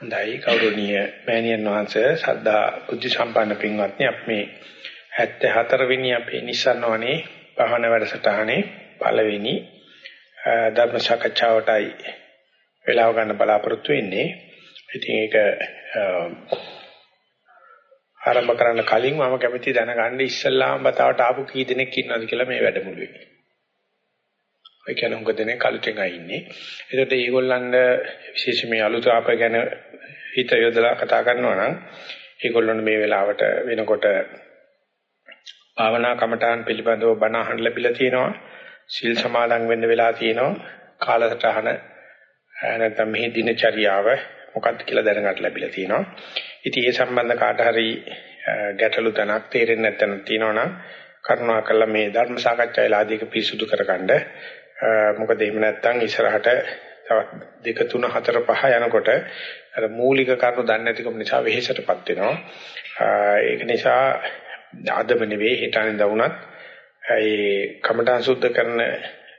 හොඳයි ගෞරවනීය මෑණියන් වහන්සේ සද්ධා බුද්ධ සම්පන්න පින්වත්නි අපි මේ 74 වෙනි අපේ නිසන්වනේ පහන වැඩසටහනේ පළවෙනි ධර්ම සාකච්ඡාවටයි වෙලාව ගන්න බලාපොරොත්තු වෙන්නේ. ඉතින් ඒක ආරම්භ කරන්න කලින් මම කැමති දැනගන්න ඉස්සල්ලාම බතාවට ආපු කී දෙනෙක් ඉන්නවද කියලා මේ වැඩමුළුවේ. ඒ කියන්නේ උඟ දෙනෙක් කලුටෙන් ආින්නේ. ඒකට ඒගොල්ලන්ට විශේෂ මේ අලුත ආප ගැන හිත යොදලා කතා කරනවා නම් ඒගොල්ලොන්ට මේ වෙලාවට වෙනකොට භාවනා කමඨාන් පිළිබඳව බණ අහන්න ලැබිලා තියෙනවා. සිල් සමාදන් වෙන්න වෙලා තියෙනවා. කාලසටහන නැත්නම් මේ දිනචරියාව මොකක්ද කියලා දැනගන්න ලැබිලා තියෙනවා. ඉතින් ඒ සම්බන්ධ කාට හරි ගැටලු තැනක් තේරෙන්නේ නැත්නම් තියෙනවනම් කරුණාකරලා මේ ධර්ම සාකච්ඡාවේලාදී ඒක පිරිසුදු කරගන්න. මොකද එහෙම නැත්නම් ඉස්සරහට තවත් දෙක තුන හතර පහ යනකොට අර මූලික කරුණු දන්නේ නැතිකම නිසා වෙහෙසටපත් වෙනවා. ඒක නිසා අදම නෙවෙයි හිතානේ දවුණත් ඒ කමඨාන් සුද්ධ කරන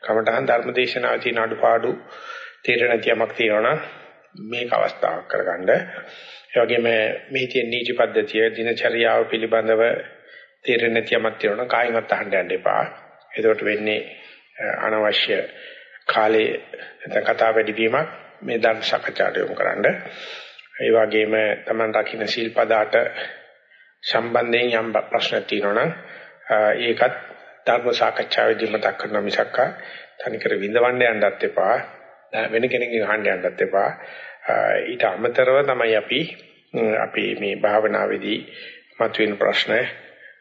කමඨාන් ධර්මදේශනාවේ තියෙන අඩුපාඩු තේරෙන තියමක් තියෙනවා මේක අවස්ථාවක් කරගන්න. ඒ වගේම මේ තියෙන නීති පද්ධතිය දිනචරියාව පිළිබඳව තේරෙන තියමක් තියෙනවා කායිමත් අහන්න යන්න එපා. එතකොට වෙන්නේ අනවශ්‍ය කාලේ නැත්නම් කතා වැඩි වීමක් මේ ධර්ම සාකච්ඡාට යොමු කරන්න. ඒ වගේම Taman රකින්න සීල්පදාට සම්බන්ධයෙන් යම් ප්‍රශ්න තියෙනවා නම් ඒකත් ධර්ම සාකච්ඡාවේදී මතක් කරනවා මිසක් තනිකර විඳවන්න යන්නත් එපා. වෙන කෙනෙක්ගෙන් අහන්න යන්නත් එපා. ඊට අමතරව තමයි අපි අපි මේ භාවනාවේදී මතුවෙන ප්‍රශ්න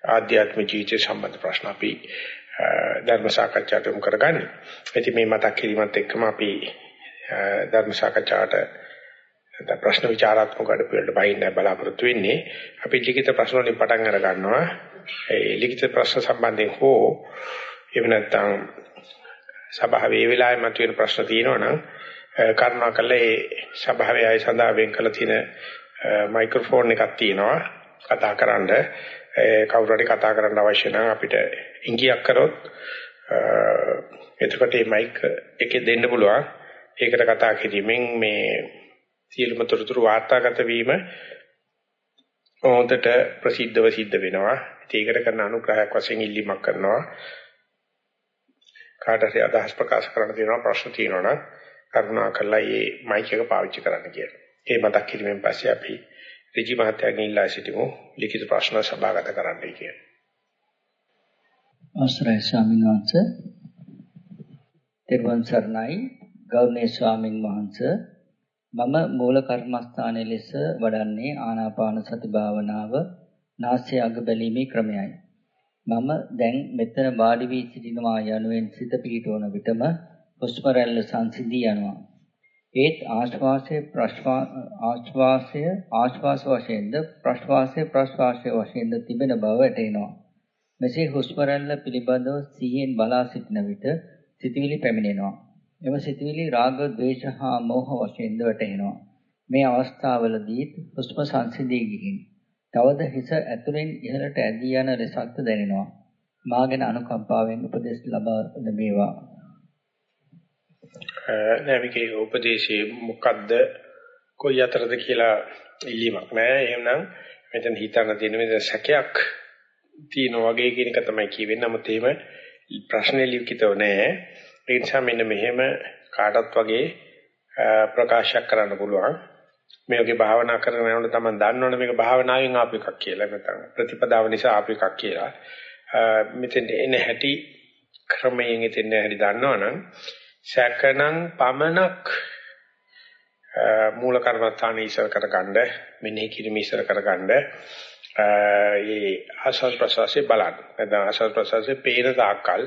ආධ්‍යාත්මික ජීවිත සම්බන්ධ ප්‍රශ්න අපි ධර්ම සාකච්ඡාට යොමු කරගන්නේ. ඉතින් මේ මතක් කිරීමත් එක්කම අපි ධර්ම සාකච්ඡාවට නැත්නම් ප්‍රශ්න විචාරාත්මක අඩපිරට බහින්න බලාපොරොත්තු වෙන්නේ. අපි ලිඛිත ප්‍රශ්න වලින් පටන් අර ගන්නවා. ඒ ලිඛිත ප්‍රශ්න සම්බන්ධයෙන් හෝ එහෙම නැත්නම් සභාවේ මේ වෙලාවේ මතුවෙන ප්‍රශ්න තියෙනවා නම් කරුණාකරලා ඒ සභාවේ අය සඳහා වෙන් කළ තියෙන මයික්‍රොෆෝන් එකක් තියෙනවා කතා කරන්න කවුරු හරි කතා කරන්න අවශ්‍ය නම් අපිට ඉඟියක් කරොත් එතකොට මේ මයික් එකේ දෙන්න පුළුවන්. ඒකට කතා කිරීමෙන් මේ සියලුම තොරතුරු වාර්තාගත වීම හොඳට ප්‍රසිද්ධව සිද්ධ වෙනවා. ඒකට කරන අනුග්‍රහයක් වශයෙන් ඉල්ලීමක් කරනවා. කාට හරි අදහස් ප්‍රකාශ කරන්න තියෙනවා ප්‍රශ්න තියෙනවා නම් කරුණා කරලා මේ මයික් එක පාවිච්චි කරන්න කියලා. ඒ මතක් කිරීමෙන් පස්සේ අපි ඍජු මහත්තයාගෙන් ඉල්ලා සිටිමු ලිඛිත ප්‍රශ්න සභාගත කරන්නයි කියලා. අවසරයි ස්වාමීන් වහන්සේ. තෙරුවන් සරණයි ගෞරවනීය ස්වාමින් වහන්සේ. මම මූල කර්මස්ථානයේ ලෙස වඩන්නේ ආනාපාන සති භාවනාව නාසය අග බැලීමේ ක්‍රමයයි. මම දැන් මෙතන වාඩි වී සිටිනවා යනුවෙන් සිත පිහිටවන විටම හුස්ම රැල්ල සංසිඳී යනවා. ඒත් ආශ්වාසය ආශ්වාසය ආශ්වාස වශයෙන්ද ප්‍රශ්වාසය ප්‍රශ්වාසය වශයෙන්ද තිබෙන බව වැටහෙනවා. මෙසේ හුස්ම රැල්ල පිළිබඳව සිහියෙන් බලා සිටින විට සිතවිලි පැමිණෙනවා. එම සිතවිලි රාග, ద్వේෂ හා මෝහ වශයෙන්ද වැටහෙනවා. මේ අවස්ථාවලදී හුස්ම සංසිඳී ගිහින් තවද හිස ඇතුලෙන් ඉහළට ඇදී යන ලෙසක්ද දැනෙනවා. මාගෙන අනුකම්පාවෙන් උපදෙස් ලබා දෙමේවා. නෑ මේකේ උපදේශයේ මොකද්ද කොයි අතරද කියලා ඉල්ලීමක් නෑ. එහෙමනම් මෙතන හිතන්න තියෙන මේ සැකයක් තියෙන වගේ කියන එක තමයි කියවෙන්නේ. නමුත් එහෙම ප්‍රශ්නේ ලිඛිතව නෑ. ඒ නිසා මෙන්න මෙහෙම කාටත් වගේ ප්‍රකාශයක් කරන්න පුළුවන්. මේ වගේ භාවනා කරන යනකොට තමයි දන්නවනේ මේක භාවනාවෙන් ආපු එකක් කියලා. නැත්නම් ප්‍රතිපදාව නිසා ආපු එකක් කියලා. මෙතෙන් එන හැටි ක්‍රමයෙන් එතෙන් හැටි දන්නවනම් සැකනම් පමනක් මූල කර්මස්ථාන ඉස්සර කරගන්න මෙනෙහි කිරීම ඉස්සර කරගන්න ඒ ආස්වාද ප්‍රසවාසයේ බලන්න. නැත්නම් ආස්වාද ප්‍රසවාසයේ පේන තාක්කල්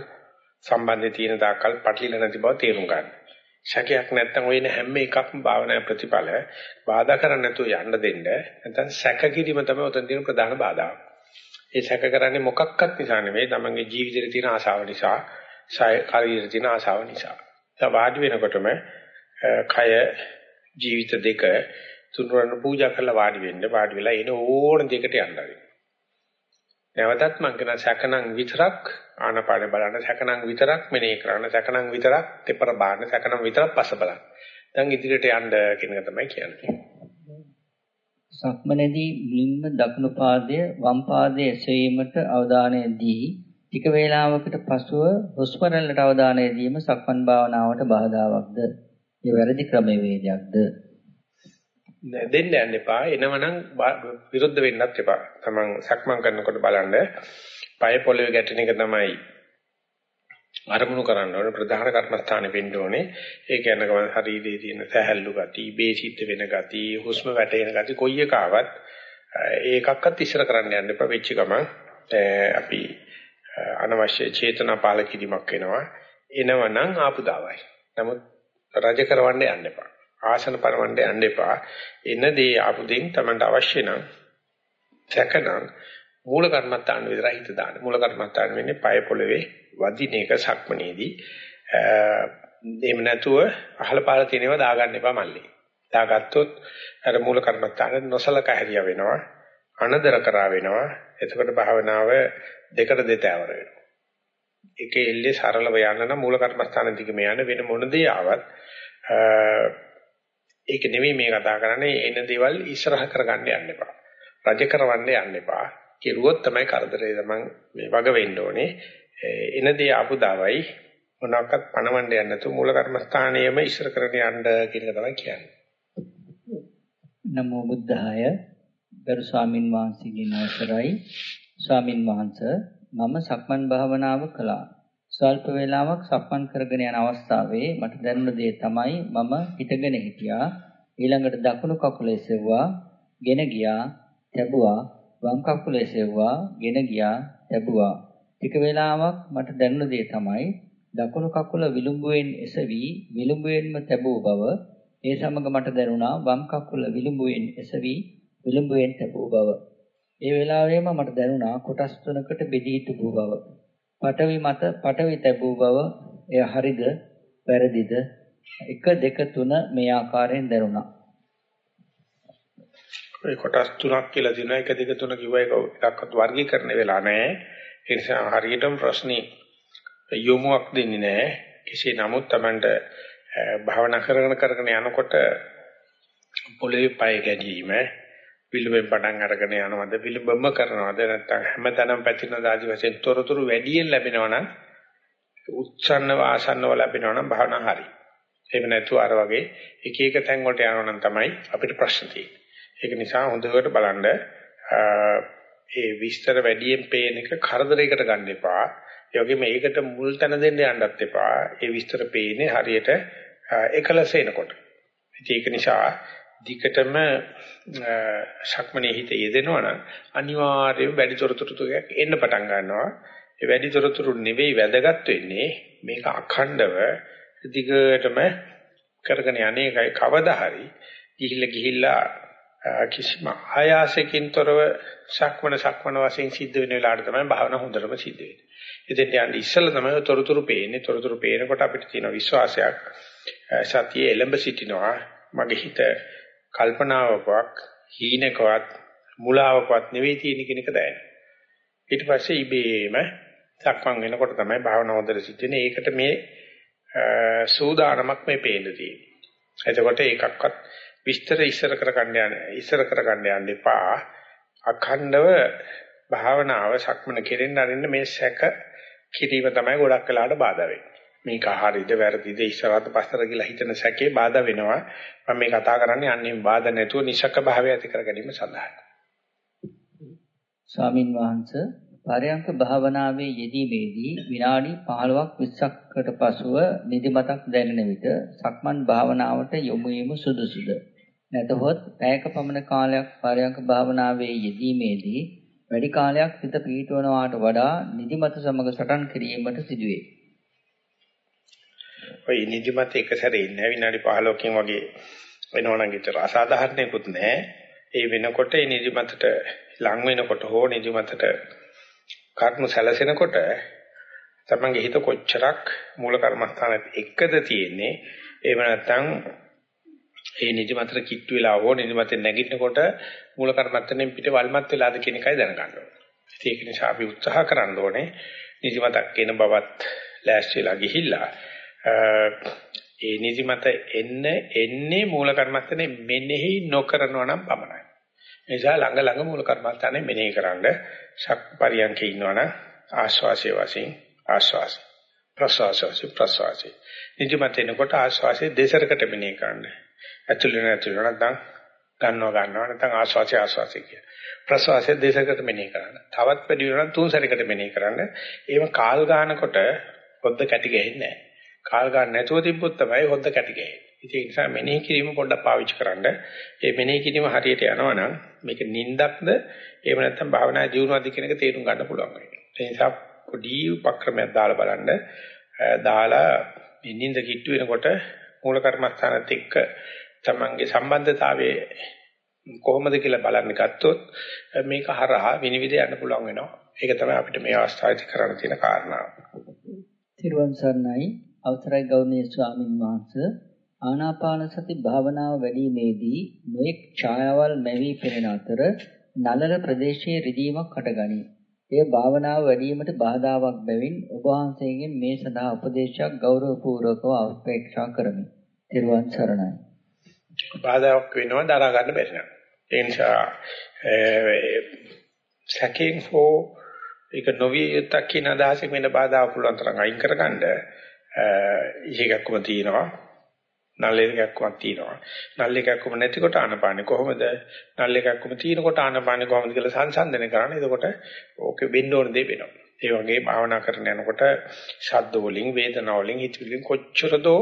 සම්බන්ධය තියෙන තාක්කල් පටලිලා නැති බව තේරුම් ගන්න. ශකයක් නැත්නම් ඔය හැම එකක්ම භාවනා ප්‍රතිඵල බාධා කරන්නේ නැතුව යන්න දෙන්න. නැත්නම් සැක කිරීම තමයි උතන් තියෙන ප්‍රධාන බාධාව. ඒ සැක කරන්නේ මොකක්වත් නිසා නෙවෙයි තමන්ගේ ජීවිතේ තියෙන ආශාව නිසා, ශාරීරික තියෙන ආශාව නිසා. දැන් වාඩි වෙනකොටම කය ජීවිත දෙක තුන්වරණ පූජා කරලා වාඩි වෙන්න වාඩි වෙලා එන ඕන දෙයකට යන්න නැවතත් මං කියන සැකනම් විතරක් ආනපාන බලන්න සැකනම් විතරක් මෙනෙහි කරන්න සැකනම් විතරක් දෙපර බාන්න සැකනම් විතරක් පස්ස බලන්න. දැන් ඉදිරියට යන්න කියන එක තමයි කියන්නේ. සක්මනේදී මුලින්ම දකුණු පාදය වම් පාදයේ එසවීමට අවධානය දී ටික වේලාවකට පසුව හුස්ම රැල්ලට අවධානය දීම සක්මන් භාවනාවට බාධාවත්ද? ඒ වැරදි ක්‍රමවේදයක්ද? දෙන්න යන්න එපා. එනවනම් විරුද්ධ වෙන්නත් එපා. තමන් සක්මන් කරනකොට බලන්න පය පොළවේ ගැටෙන එක තමයි අරමුණු කරන්න ඕනේ ප්‍රධාන කර්මස්ථානේ වෙන්න ඕනේ. ඒ කියන්නේ ගමන් ශරීරයේ තියෙන සැහැල්ලු ගති, බේසිත වෙන ගති, හුස්ම වැටෙන ගති කොයි එක ආවත් ඒකක්වත් ඉස්සර කරන්න යන්න එපා වෙච්ච ගමන් අපි අනවශ්‍ය චේතනා පාල කිරීමක් වෙනවා. එනවනම් ආපු දාවයි. නමුත් රජ කරවන්න යන්න එපා. ආසන පරවන්න යන්න එපා. එන දේ ආපු දෙයින් Tamanට අවශ්‍ය නම් සැකනම් මූල කර්මත්තාන විතරයි හිත දාන්න. මූල කර්මත්තාන වෙන්නේ පය පොළවේ වදින එක සක්මනේදී. එහෙම නැතුව අහල පාල තියෙනවා දාගන්න එපා මල්ලේ. දාගත්තොත් අර මූල කර්මත්තාන නොසලක හැරියා වෙනවා. අනදර කරා වෙනවා. එතකොට භාවනාව දෙකට දෙතෑවර වෙනවා. එකේ එල්ලේ සරලව යන්න නම් මූල කර්මස්ථාන දිගම යන්න වෙන මොන දේ ආවත් ඒක නෙවෙයි මේ කතා කරන්නේ එන දේවල් ඉස්සරහ කරගන්න යන්න එපා. රජ කරවන්න යන්න එපා. කෙරුවොත් තමයි කරදරේ තමන් මේ වග වෙන්න ඕනේ. එන දේ ආපු දාවයි මොනවාක්වත් පණවන්න යන්න නැතුව මූල කර්මස්ථානයේම ඉස්සර කරගෙන යන්න කියන එක තමයි කියන්නේ. නමෝ බුද්ධාය ගරු ස්වාමින් වහන්සේගෙන් අවසරයි. ස්වාමින් වහන්සේ මම සක්මන් භාවනාව කළා. ස්වල්ප වේලාවක් සක්මන් කරගෙන යන අවස්ථාවේ මට දැනුණ දේ තමයි මම හිටගෙන හිටියා. ඊළඟට දකුණු කකුල එසෙව්වා ගෙන ගියා තැබුවා. වම් කකුල එසෙව්වා ගෙන ගියා තැබුවා. ටික වේලාවක් මට දැනුණ දේ තමයි දකුණු කකුල විලුඹුවෙන් එසවි විලුඹුවෙන්ම තැබූ බව. ඒ සමග මට දැනුණා වම් කකුල විලුඹුවෙන් එසවි විලුඹුවෙන් තැබූ බව. ඒ වෙලාවෙම මට දැනුණා කොටස් තුනකට බෙදී තිබූ බව. පටවි මත පටවි තැබූ බව එය හරිද වැරදිද? 1 2 3 මේ ආකාරයෙන් දැනුණා. ඒ කොටස් තුනක් කියලා දිනවා. 1 2 3 කිව්ව. එක එකක්වත් වර්ගීකරණය වෙලා නැහැ. ඒ නිසා හරියටම ප්‍රශ්නේ යොමුක් දෙන්නේ නැහැ. කෙසේ නමුත් Tamanට භාවනා කරගෙන කරගෙන යනකොට පොළවේ පය ගැනීම විලුඹෙන් පටන් අරගෙන යනවද විලුඹම කරනවද නැත්නම් හැමතැනම පැතිරෙන දාජි වශයෙන් තොරතුරු වැඩියෙන් ලැබෙනවා නම් උච්ඡන්න වාසන්නව ලැබෙනවා නම් භාවනා හරි. එහෙම නැතුව අර වගේ එක එක තැන් වලට යනවා නම් තමයි අපිට ප්‍රශ්න තියෙන්නේ. ඒක නිසා හොඳට බලන්න ඒ විස්තර වැඩියෙන් පේන එක කරදරයකට ගන්න එපා. ඒ වගේම ඒකට මුල් තැන දෙන්න යන්නත් එපා. ඒ විස්තර පේන්නේ හරියට එකලස එනකොට. ඒක නිසා දිකටම ශක්මනේ හිත යෙදෙනවා නම් අනිවාර්යයෙන් වැඩි තොරතුරු ටිකක් එන්න පටන් ගන්නවා. ඒ වැඩි තොරතුරු නෙවෙයි වැදගත් වෙන්නේ මේක අඛණ්ඩව දිගටම කරගෙන යන්නේකයි කවදා හරි ගිහිල්ලා ගිහිල්ලා කිසිම ආයාසකින් තොරව සක්මන සක්මන වශයෙන් සිද්ධ වෙන වෙලාවට තමයි භාවනා හොඳටම සිද්ධ වෙන්නේ. ඉතින් යන්නේ ඉස්සෙල්ලා තමයි තොරතුරු පේන්නේ. තොරතුරු පේනකොට අපිට තියෙන විශ්වාසයක් සතිය එළඹ සිටිනවා. මගේ හිත කල්පනාවකවත් හීනකවත් මුලාවකවත් නෙවෙයි තියෙන කෙනෙක් දැනෙන. ඊට පස්සේ ඉබේම සක්මන් වෙනකොට තමයි භාවනාව හොඳට සිද්ධ වෙන්නේ. ඒකට මේ සූදානමක් මේ පේන්න තියෙන්නේ. එතකොට ඒකක්වත් විස්තර ඉස්සර කරගන්න යන ඉස්සර කරගන්න යන්න එපා. අඛණ්ඩව භාවනාව සක්මන කෙරෙන්න අරින්න මේ සැක කිරීම තමයි ගොඩක් වෙලාවට බාධා වෙන්නේ. මේක හරියද වැරදිද ඉස්සරහට පස්සට ගිහලා හිතන සැකේ බාධා වෙනවා. මම මේ කතා කරන්නේ අන්නේ බාධා නැතුව නිසක භාවය ඇති කර ගැනීම සඳහායි. ස්වාමින් වහන්සේ පරයන්ක භාවනාවේ යෙදීමේදී විනාඩි 15ක් 20කට පසුව නිදිමතක් දැනෙන විට සක්මන් භාවනාවට යොමු වීම සුදුසුද? නැතහොත් පැයක පමණ කාලයක් පරයන්ක භාවනාවේ යෙදීමේදී වැඩි කාලයක් හිත පීඩවනවාට වඩා නිදිමත සමග සටන් කිරීමට සිදුවේ. ඔය නිදිමත එක සැරේ ඉන්නේ විනාඩි 15කින් වගේ වෙනවනම් විතර අසාධාරණයක්වත් නැහැ. ඒ වෙනකොට ඒ නිදිමතට ලං වෙනකොට හෝ නිදිමතට කර්ම සැලසෙනකොට තමන්ගේ හිත කොච්චරක් මූල කර්මස්ථානත් එක්කද තියෙන්නේ එහෙම නැත්නම් ඒ නිදිමතට කිට්ටු වෙලා හෝ නිදිමතෙන් නැගිටිනකොට මූල කර්මත්තෙන් පිට වල්මත් වෙලාද කියන එකයි දැනගන්න ඕනේ. ඒක නිසා අපි උත්සාහ කරන්න ඕනේ නිදිමතක් එන බවත් ලෑස්තිලා ගිහිල්ලා ඒ නිදිමත එන්න එන්නේ මූල කර්මත්තනේ මෙනෙහි නොකරනවා නම් පමණයි. ඒ නිසා ළඟ ළඟ මූල කර්මස්ථානේ මෙනෙහි කරන්න ශක් පරියන්කේ ඉන්නවනම් ආශ්වාසයේ වශයෙන් ආශ්වාසය ප්‍රශ්වාසය ප්‍රශ්වාසය නිදිමත එනකොට ආශ්වාසයේ දෙසරකට මෙනෙහි කරන්න ඇතුළේ නැතුළේ නැත්නම් ගන්නවා ගන්නවා නැත්නම් ආශ්වාසය ආශ්වාසය කිය. ප්‍රශ්වාසය දෙසරකට මෙනෙහි කරන්න. තවත් වැඩි වෙනවා තුන් සැරයකට මෙනෙහි කරන්න. ඒව කාල් ගන්නකොට හොද්ද කැටි ගහන්නේ නැහැ. කාල් ගන්න නැතුව තිබ්බොත් තමයි හොද්ද කැටි ගහන්නේ. ඒ නිසා මෙනෙහි කිරීම පොඩ්ඩක් පාවිච්චි කරන්න. ඒ මෙනෙහි කිරීම හරියට යනවා නම් මේක නින්දක්ද එහෙම නැත්නම් භාවනා ජීවනවාද කියන එක තේරුම් ගන්න පුළුවන් වෙනවා. ඒ නිසා පොඩි උපක්‍රමයක් දාලා බලන්න. දාලා නින්ද කිට්ටු වෙනකොට මූල කර්මස්ථානත් එක්ක තමන්ගේ සම්බන්ධතාවයේ කොහොමද කියලා බලන්න ගත්තොත් මේක හරහා විනිවිද යන්න පුළුවන් වෙනවා. ඒක තමයි අපිට මේ අවස්ථාවේදී කරන්න තියෙන කාරණාව. තිරුවන් සරණයි අවසරයි ගෞරවනීය ස්වාමින් වහන්සේ ආනාපාන සති භාවනාව වැඩිීමේදී නොඑක් ඡායාවල් මැවි පෙනෙන අතර නලල ප්‍රදේශයේ රිදීමක් හටගනී. එය භාවනාව වැඩිවීමට බාධාවක් බැවින් ඔබ වහන්සේගෙන් මේ සඳහා උපදේශයක් ගෞරවපූර්වකව අපේක්ෂා කරමි. ත්වන් සරණයි. බාධාවක් වෙනවා දරා ගන්න බැරි නම්. ඒ නිසා සැකෙන් හෝ ඒක නොවිය යුත්තක් කියන අදහසෙන් වෙන බාධාවක් පුළුවන් තරම් අයින් කරගන්න ඉහිගක්කම තියෙනවා. නල් එකක්වත් තියෙනවා. නල් එකක්ම නැතිකොට ආනපානෙ කොහොමද? නල් එකක්ම තියෙනකොට ආනපානෙ කොහොමද කියලා සංසන්දනය කරන්න. එතකොට ඕකේ වෙන්න ඕන දේ වෙනවා. ඒ වගේ භාවනා කරන යනකොට ශබ්ද වලින්, වේදනා වලින්, හිතවිලින් කොච්චරදෝ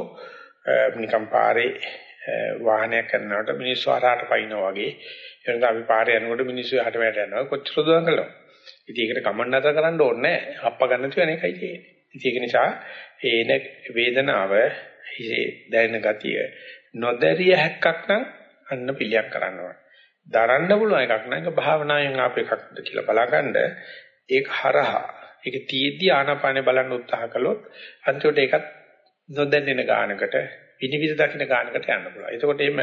නිකම් පාරේ වාහනයක් කරනකොට මිනිස්සු අරහට පයින්නවා වගේ එනක අපි පාරේ යනකොට මිනිස්සු යහට වැට යනවා කොච්චර දුරක් කළා. ඉතින් ඒකට කමන්න නැතර කරන්න ඕනේ නැහැ. අප්ප ගන්න තියෙන එකයි තියෙන්නේ. ඉතින් ඒක නිසා ඒන වේදනාව හිසේ දැනෙන ගතිය නොදැරිය හැක්කක් නම් අන්න පිළියක් කරනවා. දරන්න පුළුවන් එකක් නම් ඒක භාවනාවෙන් ආප එකක්ද කියලා බලාගන්න ඒක හරහා ඒක තීද්දි ආනාපානේ බලන්න උත්සාහ කළොත් අන්තිමට ඒකත් නොදැන්නෙන ගානකට විනිවිද දකින්න ගානකට යන්න පුළුවන්. එතකොට එහෙම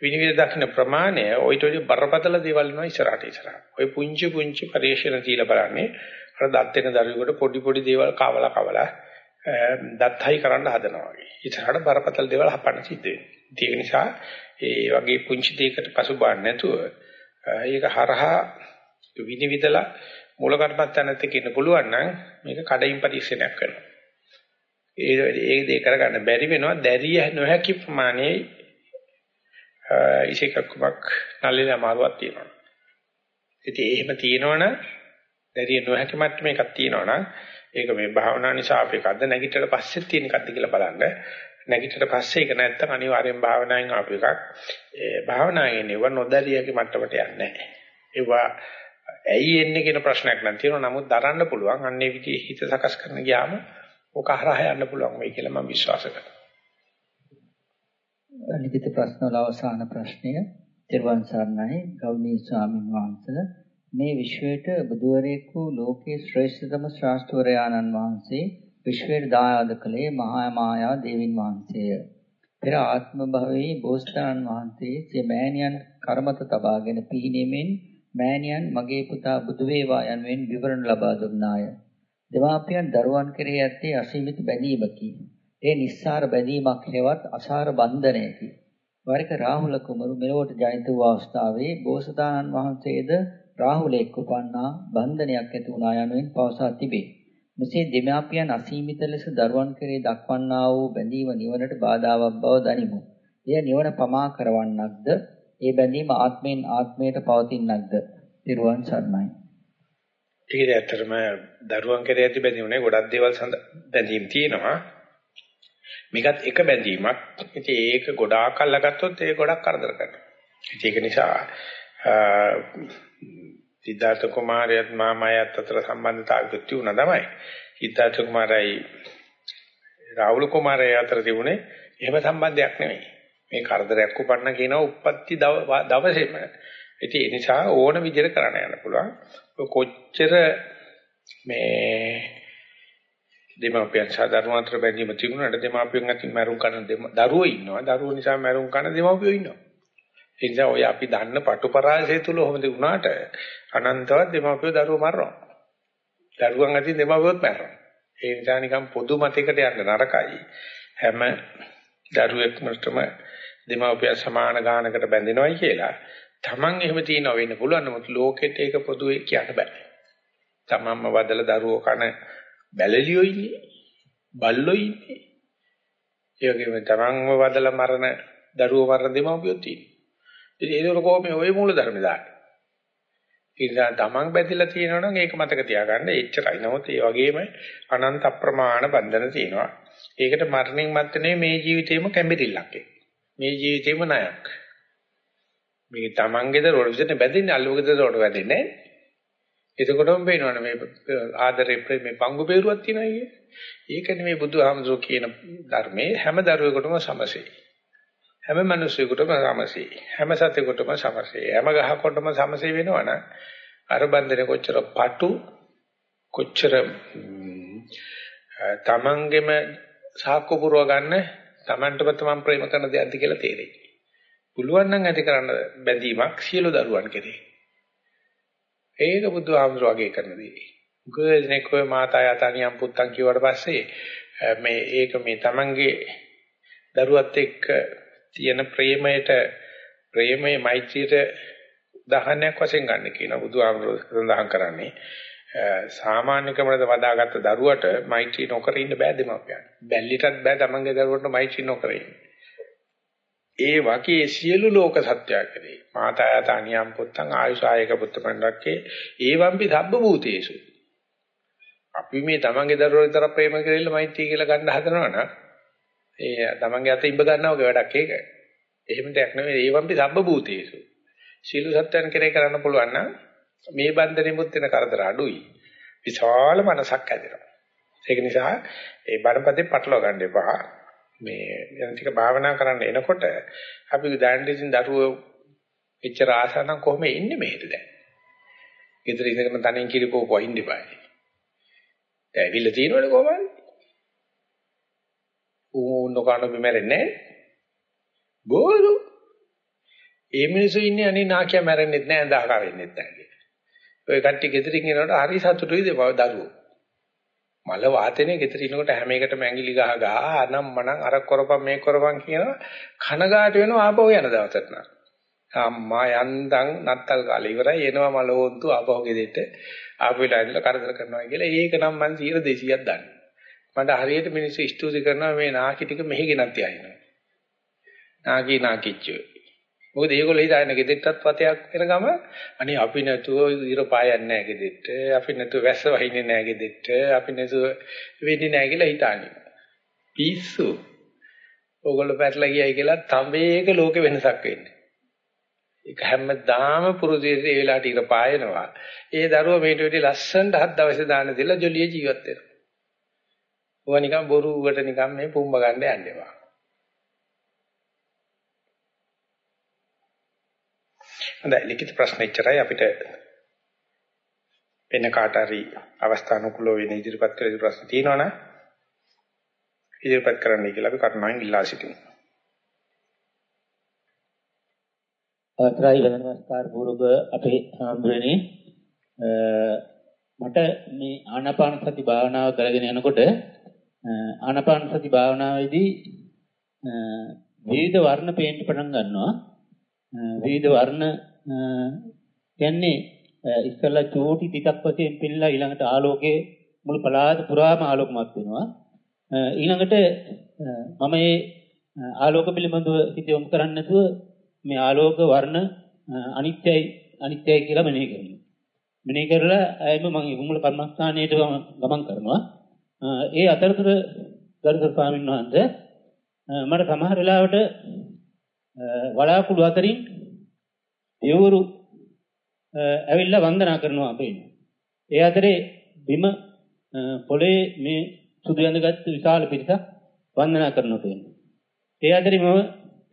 විනිවිද දකින්න ප්‍රමාණය ඔයිට ඔය බරපතල දේවල් වෙනවා ඉස්සරහට ඉස්සරහ. ඔය පුංචි පුංචි පරිශීලන තියලා බලන්නේ අර දත් වෙන දරුවෙකුට පොඩි පොඩි දේවල් කවලා කවලා දත්හයි කරන්න හදනවා වගේ. ඉතරහට බරපතල දේවල් හපන්න සිද්ධ වෙනවා. ඒක නිසා ඒ වගේ පුංචි දෙයකට පසුබාන්න නැතුව ඒක හරහා විනිවිදලා මූල කර්මත්තනත් එක්ක ඉන්න පුළුවන් නම් මේක කඩින් පරිශ්‍රණයක් කරනවා. ඒ ඒ දේ කරගන්න බැරි වෙනවා දැරිය නොහැකි ප්‍රමාණයේ ඉසිකක්කමක් නල්ලේ අමාරුවක් තියෙනවා. ඉතින් එහෙම තියෙනවනම් දැරිය නොහැකි මට්ටමේ එකක් තියෙනවනම් ඒක මේ භාවනා නිසා අපේකද්ද නැගිටලා පස්සේ තියෙන එකක්ද කියලා බලන්න. නැගිටලා පස්සේ ඒක නැත්තම් අනිවාර්යෙන් භාවනාවෙන් ආපු එකක්. ඒ භාවනාවෙන් ඒව නොදැරියගේ මට්ටමට යන්නේ නැහැ. ඒවා ඇයි එන්නේ කියන ප්‍රශ්නයක් නම් තියෙනවා. නමුත් දරන්න පුළුවන්. අන්නේ විදිහේ හිත සකස් කරන ගියාම ඕක හරහා යන්න පුළුවන් වෙයි කියලා මම විශ්වාස කරනවා. ලිඛිත ප්‍රශ්න වල අවසාන ප්‍රශ්නය තිරුවන් සරණයි ගෞණීය ස්වාමීන් වහන්සේ මේ විශ්වයට බුදුවරයෙකු ලෝකයේ ශ්‍රේෂ්ඨතම ශ්‍රාස්ත්‍රවරයාණන් වහන්සේ විශ්වයට දායාද කළේ මහා මායා දේවින් වහන්සේය. පෙර ආත්ම භවයේ බෝසතාණන් වහන්සේ සිය මෑණියන් කර්මත තබාගෙන පිහිනීමෙන් මෑණියන් මගේ පුතා බුදු වේවා යනුවෙන් විවරණ ලබා දුන්නාය. දෙමාපියන් දරුවන් කෙරෙහි ඇත්තේ අසීමිත බැඳීමකි. ඒ නිස්සාර බැඳීමක් හේවත් අසාර බන්ධනයකි. වරික රාහුල කුමරු මෙලොවට ජනිත වූ අවස්ථාවේ බෝසතාණන් වහන්සේද රාහුලෙක් උපන්නා බන්ධනයක් ඇති වුණා යනුවෙන් පවසා තිබේ. මෙසේ දෙමාපියන් අසීමිත ලෙස දරුවන් කෙරේ දක්වන්නා වූ බැඳීම නිවනට බාධාවක් බව දනිමු. එය නිවන පමා කරවන්නක්ද? ඒ බැඳීම ආත්මෙන් ආත්මයට පවතින්නක්ද? ත්‍රිරුවන් සරණයි. ඒක ඇත්තටම දරුවන් කෙරේ ඇති බැඳීමනේ ගොඩක් දේවල් සඳ බැඳීම් තියෙනවා. මේකත් එක බැඳීමක්. ඉතින් ඒක ගොඩාක් අල්ලගත්තොත් ඒක ගොඩක් කරදර කරනවා. ඒක නිසා සිද්ධාර්ථ කුමාරයාත් මාමායත් අතර සම්බන්ධතාවයක් තියුණා තමයි. සිද්ධාර්ථ කුමාරයි රාහුල කුමාරයා අතර තිබුණේ එහෙම සම්බන්ධයක් නෙමෙයි. මේ කරදරයක් උපන්න කියනවා උප්පත්ති දවසේම. ඉතින් ඒ නිසා ඕන විදිහට කරන්න යන්න පුළුවන්. කොච්චර මේ දෙමාපියන් සාධාරණ අතර බැඳීම තිබුණාට දෙමාපියන් අතින් මරුන් කරන දරුවෝ ඉන්නවා. දරුවෝ නිසා මරුන් කරන දෙමාපියෝ ඉන්නවා. ඒ නිසා ඔය අපි දන්න පටුපරාසය තුල කොහොමද වුණාට අනන්තවත් දෙමාපියෝ දරුවෝ මරනවා. දරුවන් අතින් දෙමාපියොත් මරනවා. ඒ නිසා නිකන් පොදු මතයකට යන්න නරකයි. හැම දරුවෙක්මටම දෙමාපිය සමාන ගානකට බැඳෙනවයි කියලා Taman එහෙම තියනවා වෙන්න පුළුවන් නමුත් ලෝකෙට ඒක පොදුවේ කියන්න බෑ. තමන්ම වදලා දරුවෝ කන බැලලියෝ ඉන්නේ. බල්ලෝ ඉන්නේ. ඒ වගේම තමන්ව වදලා මරණ දරුවෝ මරණ දෙමව්පියෝ තියෙනවා. ඉතින් ඒක කොහොමද ওই මූල ධර්ම දාන්නේ? ඒ නිසා තමන් බැඳිලා තියෙනවනම් ඒක මතක තියාගන්න එච්චරයි. නමුත් ඒ වගේම අනන්ත අප්‍රමාණ බන්ධන තියෙනවා. ඒකට මරණින් මත්තනේ මේ ජීවිතේම කැඹිරිල්ලක් මේ ජීවිතේම ණයක්. මේ තමන්ගේ දරුවෝ විදිහට බැඳින්නේ අල්ලුවගේ දරුවෝට බැඳින්නේ නැහැ. එතකොටම පේනවනේ මේ ආදරේ මේ පංගු peerුවක් තියෙනවා කියේ. ඒක නෙමෙයි බුදුහාමුදුරුවෝ කියන ධර්මයේ හැම දරුවෙකුටම සමසේ. හැම මිනිසෙකුටම සමසේ. හැම සතෙකුටම සමසේ. හැම ගහකොටම සමසේ වෙනවනම් අර බන්දනේ කොච්චර පටු කොච්චර තමන්ගෙම සාක්කු පුරව ගන්න තමන්ටම තමන් ප්‍රේම කරන දෙයක්ද කියලා තේරෙයි. පුළුවන් නම් ඇති කරන්න බැඳීමක් සියලු දරුවන් කෙරේ. ඒක බුදුහාමුදුර වගේ කරන දේ. ගොඩනෙක් ඔය මාතා යතනියම් පුත්තන් කියවට පස්සේ මේ ඒක මේ තමන්ගේ දරුවත් එක්ක තියෙන ප්‍රේමයට ප්‍රේමයේ මෛත්‍රියට උදාහරණයක් වශයෙන් ගන්න කියන බුදුහාමුදුර සඳහන් කරන්නේ සාමාන්‍ය ක්‍රමවලද වදාගත්ත දරුවට මෛත්‍රී නොකර ඉන්න බෑ දෙමාපියන්. බැල්ලිටත් බෑ තමන්ගේ දරුවට මෛත්‍රී නොකර ඉන්න. ඒ වගේ සියලු ලෝක සත්‍යය කරේ මාතා යත අනියම් පුත්තං ආයුෂායක පුත්ත පණ්ඩක්කේ ඒවම්පි සබ්බ භූතේසු අපි මේ තමන්ගේ දරුවෝ විතර ප්‍රේම කරෙල්ල මෛත්‍රී කියලා ගන්න හදනවනම් ඒ තමන්ගේ අත ඉඹ ගන්නවා වගේ වැඩක් ඒක. එහෙම දෙයක් නෙවෙයි ඒවම්පි සබ්බ භූතේසු සියලු සත්‍යයන් කෙරේ කරන්න පුළුවන් නම් මේ බන්ධනෙමුත් වෙන කරදර අඩුයි. විශාල මනසක් ඇතිවෙනවා. ඒක නිසා ඒ බණපදේ පටලවා ගන්න එපා. මේ යන ටික භාවනා කරන්න එනකොට අපි දැන් ඉතින් දරුවෝ එච්චර ආසනම් කොහොම ඉන්නේ මෙහෙට දැන්. ගෙදර ඉඳගෙන තනින් කිරිපෝ පොයින් දෙපයි. දැන් ඇවිල්ලා තියෙනවනේ කොහමද? ඌ නොකන බිමරෙන්නේ බෝරු. ඒ මිනිස්සු ඉන්නේ අනේ නාකිය මැරෙන්නෙත් නෑ අඳහක වෙන්නෙත් නෑ. ඔය කට්ටිය ගෙදරින් එනකොට හරි සතුටුයි දරුවෝ. මල වාතනේ ගෙදර ඉනකොට හැම එකටම ඇඟිලි ගහ ගහ අනම් මනම් අර කරපම් මේ කරපම් කියනවා කනගාට වෙනවා ආපහු යන දවසට නා අම්මා යන්දන් නත්තල් කාලේ ඉවරයි එනවා මල හොන්තු ආපහු ගෙදෙට ආපහු වෙලා ඉඳලා කරදර කරනවා කියලා ඒක නම් මං 100 200ක් දන්නේ මට හරියට මිනිස්සු ස්තුති කරනවා මේ නාකි ටික මෙහි ගෙනත් තියාිනවා නාකි නාකිච්චෝ. මොකද ඒගොල්ලෝ හිතන්නේ ගෙදෙට්ටත් වතයක් වෙන ගම අනේ අපි නැතුව ඉර පායන්නේ නැහැ ගෙදෙට්ට. අපි නැතුව වැස්ස වහින්නේ නැහැ ගෙදෙට්ට. අපි නැතුව වෙන්නේ නැහැ කියලා හිතන්නේ පිස්සු. ඕගොල්ලෝ පැටලා ගියයි කියලා තඹේක ලෝකෙ වෙනසක් වෙන්නේ. ඒක හැමදාම පුරුදුයේ ඒ වෙලාවට ඉර පායනවා. ඒ දරුවා මේට වෙඩි ලස්සනට හත් දවසේ දාන දෙලා ජොලිය ජීවත් වෙනවා. ඕවා නිකන් බොරුවට නිකන් මේ පුම්බ ගන්න යන්නේවා හොඳයි ලිඛිත ප්‍රශ්න ඉච්චරයි අපිට වෙන කාට හරි අවස්ථානුකූලව වෙන ඉදිරිපත් කළ යුතු ප්‍රශ්න තියෙනවනම් ඉදිරිපත් කරන්නයි කියලා අපි කරුණාවෙන් ඉල්ලා සිටිමු. අවතරයි වෙනස්කාර පූර්වක අපේ ආම්බුරනේ මට මේ ආනාපාන සති භාවනාව කරගෙන යනකොට ආනාපාන සති භාවනාවේදී විවිධ වර්ණ පේන්න පටන් ගන්නවා විවිධ වර්ණ කියන්නේ ඉස්සෙල්ලා චූටි ටිකක් වශයෙන් පිළිලා ඊළඟට ආලෝකයේ මුළු පළාත පුරාම ආලෝකමත් වෙනවා. ඊළඟට මම මේ ආලෝක පිළිබඳව හිත යොමු කරන්නේ නැතුව මේ ආලෝක වර්ණ අනිත්‍යයි අනිත්‍යයි කියලා මෙනෙහි කරනවා. මෙනෙහි කරලා එයිම මම මුල කර්මස්ථානයේට ගමන් කරනවා. ඒ අතරතුර ගරුතර ස්වාමීන් වහන්සේ මට සමහර වෙලාවට වලාකුළු අතරින් දෙවරු ඇවිල්ලා වන්දනා කරනවා අපේ. ඒ අතරේ බිම පොළේ මේ සුදු ඇඳගත් විශාල පිරිසක් වන්දනා කරනවා පේනවා. ඒ අතරේ මම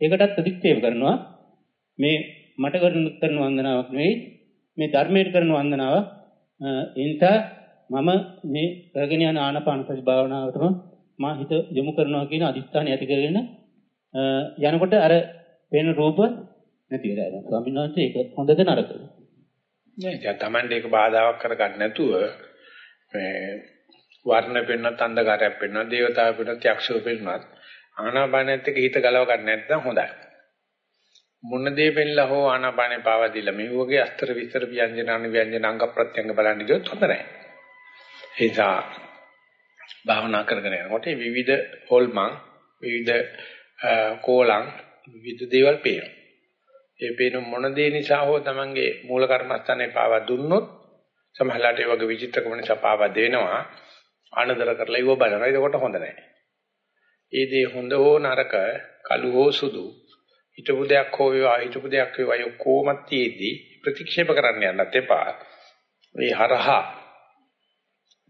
ඒකටත් ප්‍රතික්ෂේප කරනවා. මේ මට කරන වන්දනාවක් නෙවෙයි මේ ධර්මයට කරන වන්දනාවක්. එනිසා මම මේ කරගෙන යන ආනාපාන සති භාවනාවටම මා හිත යොමු කරනවා කියන අදිස්ථානය ඇති කරගෙන යනකොට අර වෙන රූප නැති වෙලා යනවා. ස්වාමීන් වහන්සේ ඒක හොඳද නරකද? නෑ දැන් Tamande ඒක බාධාවක් කරගන්න නැතුව මේ වර්ණ පෙන්වන්නත් අන්ධකාරයක් පෙන්වන්නත් දේවතාව පෙන්වන්නත් යක්ෂව පෙන්වන්නත් ආනාපානෙත් එක්ක හිත ගලව ගන්න නැත්නම් හොඳයි. මොන දේ වෙන්නලා හෝ ආනාපානේ පාවා දීලා මේ වගේ අස්තර විස්තර ව්‍යංජන අනු ව්‍යංජන අංග ප්‍රත්‍යංග බලන්න ගියොත් හොඳ නැහැ. ඒ නිසා භාවනා කරගෙන යනකොට විවිධ හොල්මන් විවිධ කෝලං විවිධ දේවල් පේනවා. ඒ පේන මොන දේ නිසා හෝ Tamange මූල කර්මස්ථානේ පාවා දුන්නොත් සමහරලාට ඒ වගේ විචිත්‍රකම නිසා පාවා දෙනවා. ආනදර කරලා ඉව බලනවා. ඒකට හොඳ නැහැ. ඒ දේ හොඳ හෝ නරක, කළු හෝ සුදු, හිතපු දෙයක් හෝ වේවා, හිතපු දෙයක් වේවා ඔක්කොමත් තියේදී ප්‍රතික්ෂේප කරන්න යන්නත් එපා. මේ හරහා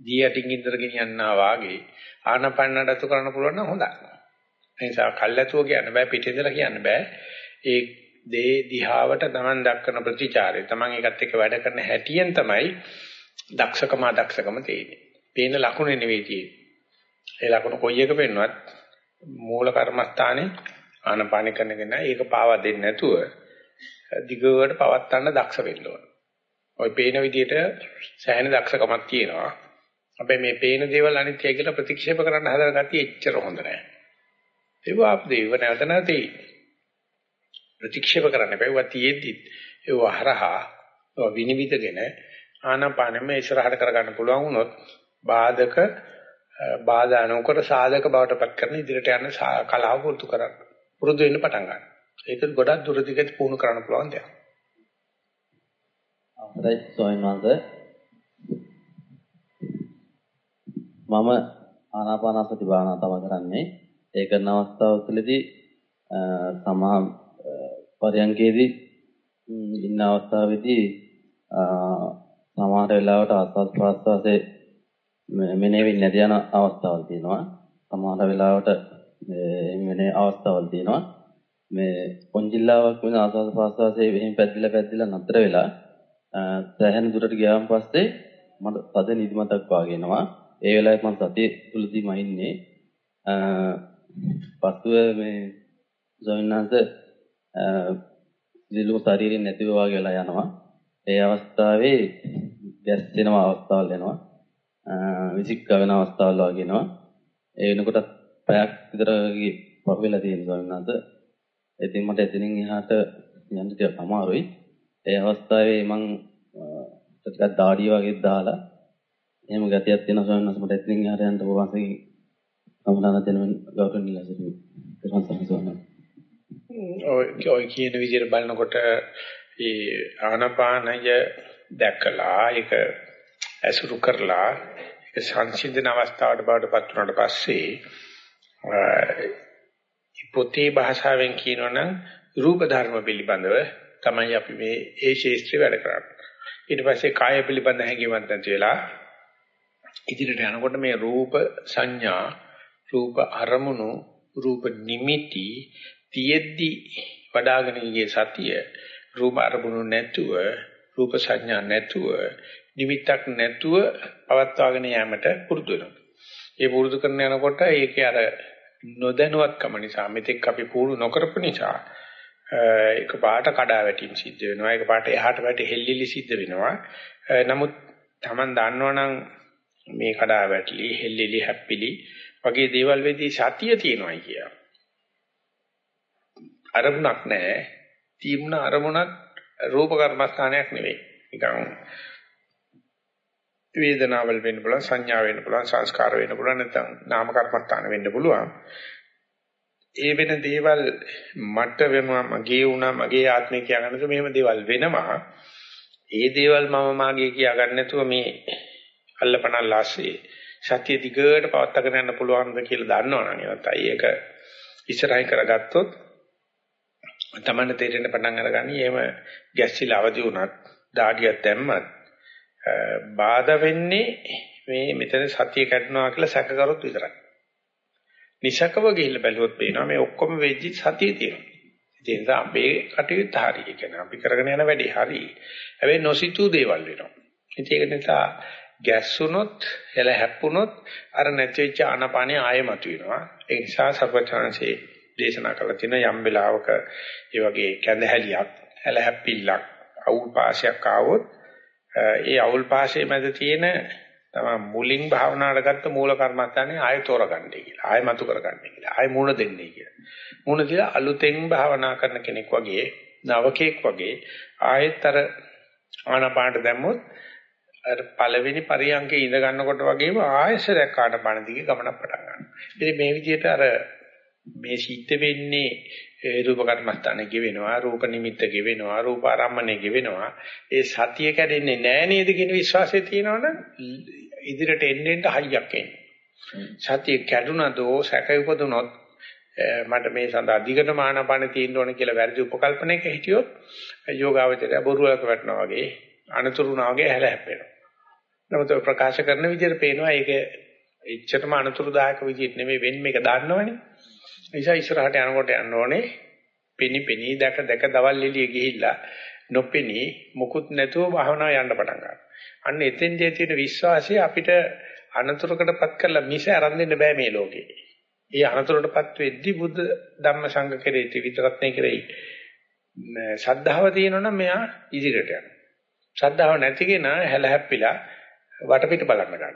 දී යටින් ඉදර ගෙනියන්නා වාගේ ආනපන්නඩතු කරන්න පුළුවන් නම් හොඳයි. ඒ නිසා කල්ැතුව කියන්න බෑ පිටින්දලා කියන්න බෑ. ඒ දේ දිහාවට Taman දක්වන ප්‍රතිචාරය Taman ඒකත් එක්ක වැඩ කරන හැටියෙන් තමයි දක්ෂකම දක්ෂකම තියෙන්නේ. පේන ලකුණ නෙවෙයි තියෙන්නේ. ඒ ලකුණ කොයි එක පෙන්වත් මූල කර්මස්ථානේ ආනපාන කරනගෙන ඒක පාවා දෙන්නේ නැතුව දිගට පවත්තන්න දක්ෂ වෙන්න ඕන. ওই පේන විදිහට සෑහෙන දක්ෂකමක් තියෙනවා. හැබැයි මේ පේන දේවල් අනිත්‍යයි කියලා ප්‍රතික්ෂේප කරන්න හදන ගතිය එච්චර හොඳ නැහැ. ඒව අපදේව නැවත නැතේ. ප්‍රතික්ෂේප කරන්න බෑ. ඒවා තියෙද්දි ඒව හරහා විනිවිදගෙන ආනාපානෙම ඉස්සරහට කරගන්න පුළුවන් වුණොත් බාධක බාධා නොකර සාධක බවට පත් කරන ඉදිරියට යන කලාව පුරුදු කරන්න. පුරුදු වෙන්න පටන් ගන්න. ඒක ගොඩක් දුරදිගට පුහුණු කරන්න පුළුවන් දෙයක්. අවසරයි ස්වාමීන් වහන්සේ. මම ආනාපානසති භාවනාව තමයි කරන්නේ. ඒ කරන අවස්ථාවකදී සමා පරයන්කේදී ඉන්න අවස්ථාවේදී සමහර වෙලාවට ආස්වාද ප්‍රාස්වාසයේ මෙනෙවෙන්නේ නැති යන අවස්ථාවල් තියෙනවා. සමහර වෙලාවට මෙනේ අවස්ථාවල් තියෙනවා. මේ පොන්ජිල්ලාවක් වෙන ආස්වාද ප්‍රාස්වාසයේ වෙහින් පැද්දිලා පැද්දිලා නතර වෙලා සෑහෙන දුරට ගියාන් පස්සේ මට තද නිදිමතක් වාගේ එනවා. ඒ වෙලාවේ මම සතිය තුලදීම ඉන්නේ. පසුව මේ ජොයින්නාන්ස දිලු ශරීරයෙන් නැතිව වගේ වෙලා යනවා. ඒ අවස්ථාවේ ගැස්සෙන අවස්ථාවල් එනවා. විසික් ගවන අවස්ථාවල් වගේ එනවා. ඒ වෙනකොට පැයක් විතර පහුවෙලා තියෙන ජොයින්නාන්ස. ඉතින් මට එතනින් එහාට යන්න ටිකක් අමාරුයි. ඒ අවස්ථාවේ මම ටිකක් දාඩිය වගේ දාලා එහෙම ගතියක් තියෙන සොයන්නස් මට එතනින් එහාට යන්න ඕවාසේ කමනාන දෙන ගෞරවණීය ලෙසට කරන් සම්සවන්න. ඔය ඔය කියන විදිහට බලනකොට ඒ ආනපානය දැකලා ඒක ඇසුරු කරලා ඒක සංසිඳන අවස්ථාවට බවටපත් වුණාට පස්සේ පොතේ භාෂාවෙන් කියනවනම් රූප ධර්ම පිළිබඳව තමයි අපි මේ ඒ ශේෂ්ත්‍රය වැඩ කරන්නේ. ඊට පස්සේ කාය පිළිබඳ හැඟීමක් නැති වෙලා ඉදිරියට යනකොට මේ රූප සංඥා රූප අරමුණු රූප නිමිති තියෙද්දි වඩාගෙන ගියේ සතිය රූප අරමුණු නැතුව රූප සංඥා නැතුව නිමිත්තක් නැතුව පවත්වාගෙන යෑමට පුරුදු වෙනවා. ඒ පුරුදු කරන යනකොට ඒකේ අර නොදැනුවත්කම නිසා මෙතෙක් අපි පුරුදු නොකරපු නිසා ඒක පාට කඩා වැටීම් සිද්ධ වෙනවා. ඒක පාට එහාට වැටි හෙල්ලිලි සිද්ධ වෙනවා. නමුත් Taman දන්නවනම් මේ කඩා වැටලි හෙල්ලිලි හැප්පිලි වගේ දේවල් වෙදී සතිය තියෙනවායි කිය. අරමුණක් නැහැ. තීම්න අරමුණක් රූප කර්මස්ථානයක් නෙවෙයි. නිකන් වේදනාවල් වෙන්න පුළුවන් සංඥා වෙන්න පුළුවන් සංස්කාර වෙන්න පුළුවන් නැත්නම් නාම කර්මස්ථාන වෙන්න පුළුවන්. ඒ වෙන දේවල් මට වෙනවා මගේ වුණා මගේ ආත්මය කියාගන්නක මෙහෙම දේවල් වෙනවා. ඒ දේවල් මම මාගේ කියාගන්න නැතුව මේ අල්ලපනල් ආසේ සත්‍ය දිගට පවත්වාගෙන යන්න පුළුවන්ද කියලා දන්නවනම් ඒවත්යි ඒක ඉස්සරහින් කරගත්තොත් තමන්න තේරෙන්න පටන් අරගනි එහෙම ගැස්සිලා අවදි වුණත් දාඩියක් දැම්මත් බාධා වෙන්නේ මේ මෙතන සතිය කැඩනවා කියලා සැක කරොත් විතරයි. නිසකව ගිහිල්ලා බැලුවොත් පේනවා මේ ඔක්කොම වෙජ්ජි සතිය තියෙනවා. ඒ නිසා අපේ කටයුත්ත හරි. ඒ කියන්නේ අපි කරගෙන යන වැඩේ හරි. හැබැයි නොසිතූ දේවල් වෙනවා. ඉතින් ඒක නිසා ගැස්සුනොත් එල හැප්පුනොත් අර නැතිවෙච්ච ආනපානිය ආයෙ මතුවෙනවා. ඒ නිසා සර්වචාන්සේ දේශනා කළ තියෙන යම් වෙලාවක ඒ වගේ කැඳහැලියක්, එල හැප්පිල්ලක්, අවුල් පාසයක් ආවොත් ඒ අවුල් පාසයේ මැද තියෙන තමයි මුලින් භාවනාවට ගත්ත මූල කර්මස්ථානේ ආයෙ තෝරගන්නයි කියලා. ආයෙ මතු කරගන්නයි කියලා. ආයෙ මුණ දෙන්නයි කියලා. මුණ දීලා අලුතෙන් භාවනා කරන කෙනෙක් වගේ නවකෙක් වගේ ආයෙත් අර ආනාපානට දැම්මොත් අර පළවෙනි පරියන්කේ ඉඳ ගන්නකොට වගේම ආයෙසරයක් ආනාපාන දිගේ ගමනක් පටන් ගන්නවා. ඉතින් මේ විදිහට අර මේ සිද්ධ වෙන්නේ රූප කර්මස්ථානේ ගෙවෙනවා රූප නිමිත්ත ගෙවෙනවා රූප ආරම්මණය ගෙවෙනවා ඒ සතිය කැඩෙන්නේ නෑ නේද කියන විශ්වාසය තියෙනවනම් ඉදිරියට එන්න එන්න හයියක් එන්නේ සතිය කැඩුනදෝ සැක උපදුනොත් මට මේ සඳහා දිගටම ආනාපාන තියෙන්න ඕන කියලා වැරදි උපකල්පනයක හිටියොත් යෝගාවචරය බොරුවලක වැටෙනවා වගේ අනතුරුනා වගේ හැල හැප්පෙනවා. නමුත් ප්‍රකාශ කරන විදිහට පේනවා ඒක එච්චරම අනතුරුදායක විදිහට නෙමෙයි වෙන්නේ මේක දන්නවනේ. නිසා ඉස්සරහට යනකොට යන්න ඕනේ පෙනි පෙනි දැක දැක දවල් එළිය ගිහිල්ලා නොපෙනී මුකුත් නැතුව භාවනාව යන්න පටන් ගන්නවා. අන්න එතෙන්දී තියෙන විශ්වාසය අපිට අනතුරකටපත් කරලා මිස අරන් දෙන්න බෑ මේ ලෝකේ. ඒ අනතුරටපත් වෙද්දී බුද්ධ ධම්ම සංඝ කෙරෙහි ත්‍රිවිධ කෙරෙහි ශ්‍රද්ධාව තියෙනවනම් මෙයා ඉදිරියට යනවා. ශ්‍රද්ධාව නැති කෙනා හැල හැප්පිලා වටපිට බලන්න ගන්නවා.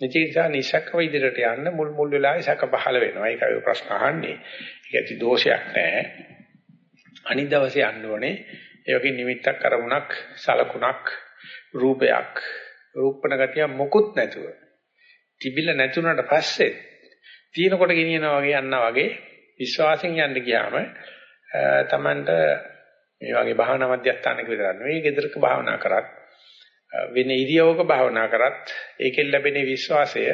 ඒ නිසා නිසක්කව ඉදිරියට යන්න මුල් මුල් වෙලාවේ සැක පහළ වෙනවා. ඒකයි ඔය ප්‍රශ්න අහන්නේ. ඒක ඇති දෝෂයක් නැහැ. අනිත් දවසේ යන්න ඕනේ. ඒ වගේ නිමිත්තක් අරමුණක් සලකුණක් රූපයක් රූපණ ගතිය මොකුත් නැතුව තිබිලා නැතුණට පස්සේ තියෙනකොට ගෙනියනවා වගේ යනවා වගේ විශ්වාසයෙන් යන්න ගියාම තමන්ට මේ වගේ භාවනා මධ්‍යස්ථානක විතර නෙවෙයි ගෙදරක භාවනා කරත් වෙන ඉරියවක භාවනා කරත් ඒකෙන් ලැබෙන විශ්වාසය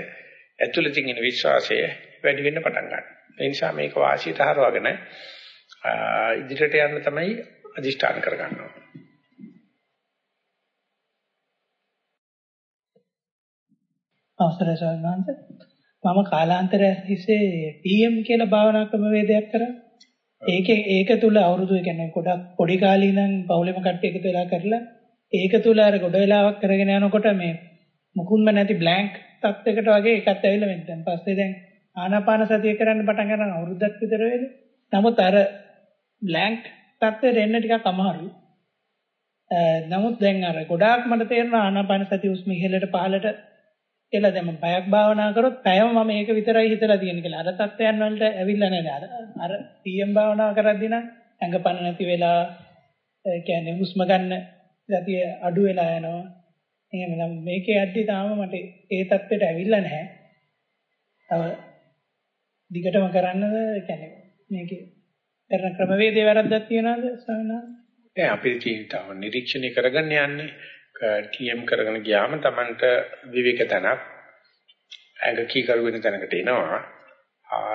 ඇතුළතින් එන විශ්වාසය වැඩි වෙන්න පටන් ගන්නවා. ඒ නිසා මේක වාසියට හරවගෙන ඉදිරියට යන්න තමයි අදිෂ්ඨාන කරගන්නවා. අවසරයි සල්මාන්ත මම කාලාන්තරය තිස්සේ PM කියලා භාවනා ක්‍රම වේදයක් කරා. ඒකේ ඒක තුල අවුරුදු කියන්නේ ගොඩක් පොඩි කාලේ ඉඳන් පවුලෙම කට්ටිය එකතු වෙලා කරලා ඒක තුල අර ගොඩ වෙලාවක් කරගෙන යනකොට මේ මුකුන්ම නැති බ්ලැන්ක් තත්යකට වගේ එකක් ඇවිල්ලා මෙන්න දැන් පස්සේ දැන් ආනාපාන සතිය කරන්න පටන් ගන්න අවුරුද්දක් විතර වෙලේ. නමුත් අර බ්ලැන්ක් තත්ත්වෙට එන්න ටිකක් අමාරුයි. නමුත් දැන් අර ගොඩාක් මට තේරෙනවා ආනාපාන සතිය උස්ම ඉහළට පහළට කියලා දැන් මම පැයක් භාවනා කරොත් පැයම මම ඒක විතරයි හිතලා තියෙන කියලා. අර තත්ත්වයන් වලට ඇවිල්ලා නැහැ. අර අර PM භාවනා කරද්දී නම් ඇඟපන නැති වෙලා ඒ කියන්නේ හුස්ම ගන්න ගතිය අඩු වෙලා යනවා. එහෙම නම් මේකේ යද්දි තාම මට ඒ தත්ත්වයට ඇවිල්ලා නැහැ. තව දිගටම කරන්නද කියන්නේ මේකේ කරන ක්‍රමවේදේ වැරද්දක් තියනවද ස්වාමීනා? ඒ අපේ චින්තාව නිරීක්ෂණය කරගන්න යන්නේ TM කරගෙන ගියාම Tamanට විවේක තනක් ඇඟ කීකරු වෙන තැනකට එනවා.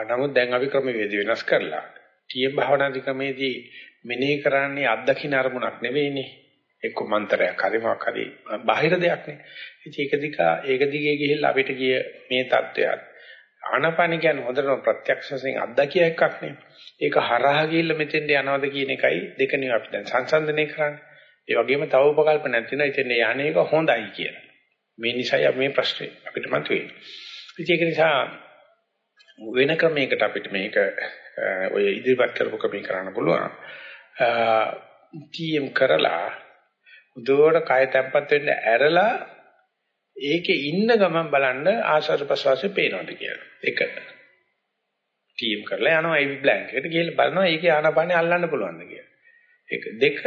නමුත් දැන් අපි ක්‍රමවේද වෙනස් කරලා TM භාවනාදි ක්‍රමේදී මෙනෙහි කරන්නේ අත්දකින්න අරමුණක් නෙවෙයිනේ. එක්ක මන්ත්‍රයක් හරි මොකක් හරි බාහිර දෙයක් නේ. ඉතින් ඒක දිහා ඒක දිගේ ගිහිල්ලා අපිට ගිය මේ தත්වයක් ආනාපාන කියන්නේ හොඳටම ප්‍රත්‍යක්ෂ වශයෙන් අත්දකිය එකක් නේ. ඒක හරහා ගිහිල්ලා මෙතෙන්ට යනවද කියන එකයි දෙක නෙවෙයි අපි දැන් සංසන්දනය කරන්නේ. ඒ වගේම තව උපකල්පනයක් තියෙනවා ඉතින් යන්නේක හොඳයි කියලා. මේ නිසායි අපි මේ ප්‍රශ්නේ අපිට මතුවෙන්නේ. ඉතින් ඒක නිසා වෙන ක්‍රමයකට අපිට මේක ඔය ඉදිරිපත් කරපු ක්‍රමයක කරන්න පුළුවන්. TM කරලා උදේට කය තැම්පත් වෙන්න ඇරලා ඒකේ ඉන්න ගමන් බලන්න ආශ්වාස ප්‍රශ්වාසය පේනවද කියලා. එක. ටීම් කරලා යනවා ඒ බ්ලැන්ක් එකට ගිහලා බලනවා ඒකේ ආනාපානෙ අල්ලන්න පුළුවන්ද කියලා. ඒක දෙක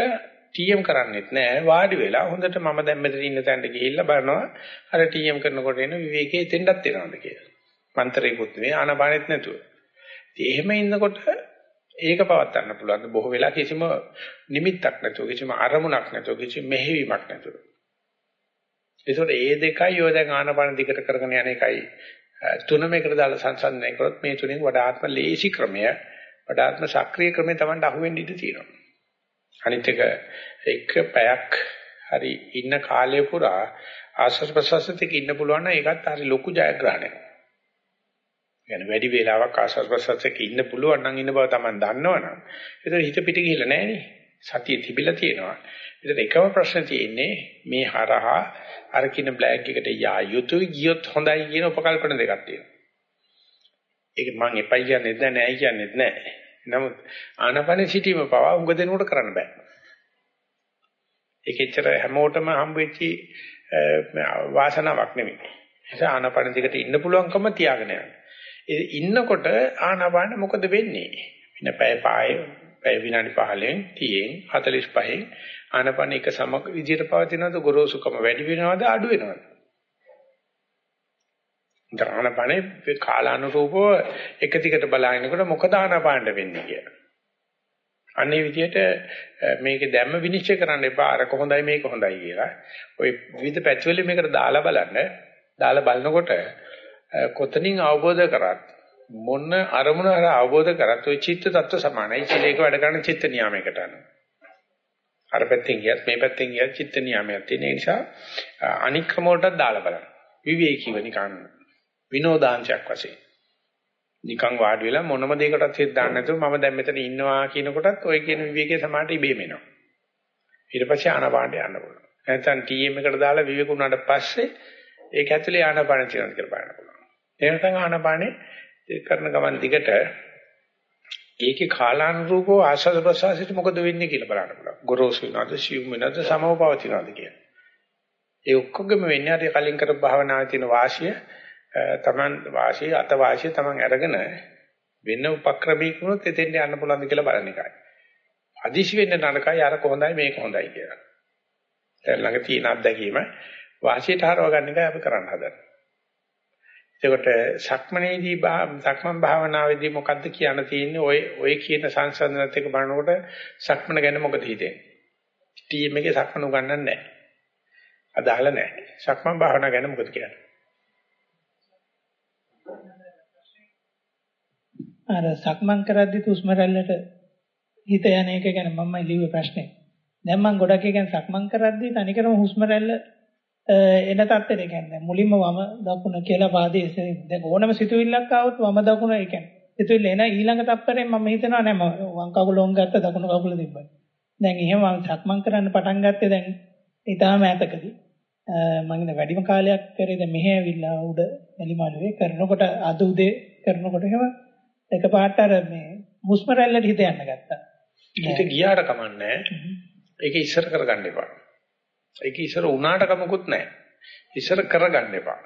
ටීම් කරන්නේත් නෑ වාඩි වෙලා හොඳට මම දැන් මෙතන ඉන්න තැනට ගිහිල්ලා බලනවා අර ටීම් කරනකොට එන විවේකයේ තෙන්ඩක් එනවද කියලා. මන්ත්‍රේකුත් නෙවෙයි ආනාපානෙත් නැතුව. ඉතින් එහෙම ඉන්නකොට ඒක පවත් ගන්න පුළුවන්. බොහෝ වෙලා කිසිම නිමිත්තක් නැතුව, කිසිම අරමුණක් නැතුව, කිසිම මෙහෙවීමක් නැතුව. ඒසොට ඒ දෙකයි ඔය දැන් ආනපන දිගට කරගෙන යන එකයි තුනම එකට දාලා සංසන්දනය කරොත් මේ තුنين වඩාත්ම ලේසි ක්‍රමය, වඩාත්ම සක්‍රීය ක්‍රමය Tamanට අහු වෙන්න ඉඩ තියෙනවා. අනිත් එක එක පැයක් හරි ඉන්න කාලය පුරා ආශ්‍රස් ප්‍රසස්සිතක ඉන්න පුළුවන් නම් ඒකත් හරි ලොකු ජයග්‍රහණයක්. يعني වැඩි වේලාවක් ආස්වාද ප්‍රසවාසයක ඉන්න පුළුවන් නම් ඉන්න බව Taman දන්නවනම් ඒතර හිත පිට ගිහිල්ලා නැහනේ සතිය තිබිලා තියෙනවා ඒතර එකම ප්‍රශ්නේ තියෙන්නේ මේ හරහා අර කින බ්ලැක් එකට යා යුතුයි ගියොත් හොඳයි කියන උපකල්පන දෙකක් තියෙනවා ඒක මං එපයි කියන්නේ නැහැ නෑ කියන්නේ නැහැ නමුත් ආනපන සිටීම පවා උඟ දෙනකොට කරන්න බෑ ඒක එච්චර හැමෝටම හම්බ වෙච්චි වාසනාවක් නෙමෙයි නිසා ආනාපාන දිගට ඉන්න පුළුවන්කම තියාගෙන යන්න. ඒ ඉන්නකොට ආනාපාන මොකද වෙන්නේ? වෙන පැය පාය පැය විනාඩි 15න් 30න් 45න් ආනාපාන එක සමග විදියට පවතිනවද ගොරෝසුකම වැඩි වෙනවද අඩු වෙනවද? ආනාපානේ කාලානුරූපව එක දිගට බලාගෙනකොට මොකද ආනාපානට වෙන්නේ කියලා. අන්නේ විදිහට මේක දැම්ම විනිශ්චය කරන්න එපා අර කොහොඳයි මේක හොඳයි කියලා. ওই විවිධ පැතිවල මේකට දාලා බලන්න. දාලා බලනකොට කොතනින් අවබෝධ කරත් මොන අරමුණ අර අවබෝධ කරත් ওই චිත්ත tattwa සමානයි. චිලේක වැඩ කරන චිත්ත නියාමයකට අනුව. අර පැත්තෙන් ගියත් මේ පැත්තෙන් ගියත් චිත්ත නියාමයක් තියෙන නිසා අනික් ක්‍රම වලටත් දාලා බලන්න. විවේකීව නිකන් විනෝදාංශයක් වශයෙන්. නිකන් වාඩි වෙලා මොනම දෙයකටත් හිත දාන්න නැතුව මම දැන් මෙතන ඉන්නවා කියන කොටත් ඔය කියන විවේකයේ සමාට ඉබේම එනවා. ඊට පස්සේ ආනාපානට යන්න පුළුවන්. නැත්නම් TM එකට දාලා විවේක වුණාට පස්සේ ඒක ඇතුලේ ආනාපාන තියෙනවා කියලා බලන්න පුළුවන්. ඒ නැත්නම් ආනාපානේ කරන ගමන් දිගට ඒකේ කාලානුරූපව ආශාස ප්‍රසවාසයට මොකද වෙන්නේ කියලා බලන්න පුළුවන්. ගොරෝසු වෙනවද, සියුම් වෙනවද, සමව පවතිනවද කියලා. ඒ ඔක්කොගෙම වෙන්නේ අර කලින් කරපු භාවනාවේ තියෙන වාසිය තමන් වාසිය අත වාසිය තමන් අරගෙන වෙන උපක්‍රමයකිනුත් එතෙන්ට යන්න පුළුවන්ද කියලා බලන එකයි. අදිශි වෙන්න නරකයි අර කොහොඳයි මේක හොඳයි කියලා. දැන් ළඟ තියෙන අත්දැකීම වාසියට හරව ගන්න එකයි අපි කරන්න හදන්නේ. එතකොට සක්මනේදී සක්මන් භාවනාවේදී මොකද්ද කියන්න තියෙන්නේ ඔය ඔය කියන සංසන්දනත් එක්ක බලනකොට සක්මන ගැන මොකද හිතෙන්නේ? ටීම් එකේ සක්මන උගන්නන්නේ නැහැ. අදාළ නැහැ. සක්මන් භාවනාව ගැන මොකද කියන්නේ? අර සක්මන් කරද්දි හුස්ම රැල්ලට හිත යන එක ගැන මමයි ලිව්වේ ප්‍රශ්නේ. දැන් මම ගොඩක් ඒ කියන්නේ සක්මන් කරද්දි තනිකරම හුස්ම රැල්ල එන තත්ත්වෙට කියන්නේ මුලින්ම වම දකුණ කියලා පාදයේ දැන් ඕනම සිතුවිල්ලක් ආවොත් වම දකුණ ඒ කියන්නේ සිතුවිල්ල එන ඊළඟ තත්පරෙන් මම හිතනවා නෑ මම වම් කකුල ඔන් ගත්ත දකුණු කකුල තිබ්බා. දැන් එහෙම මම සක්මන් කරන්න පටන් ගත්තේ දැන් ඊටාම ඈතකදී. මම ඉතින් වැඩිම කාලයක් කරේ දැන් මෙහෙ ඇවිල්ලා උඩ එලිමාළුවේ කරනකොට අද උදේ කරනකොට එහෙම එකපාරට අර මේ හුස්ම රැල්ලට හිත යන්න ගත්තා. හිත ගියාට කමන්නේ ඒක ඉස්සර කරගන්න එපා. ඒක ඉස්සර උනාට කමකුත් නැහැ. ඉස්සර කරගන්න එපා.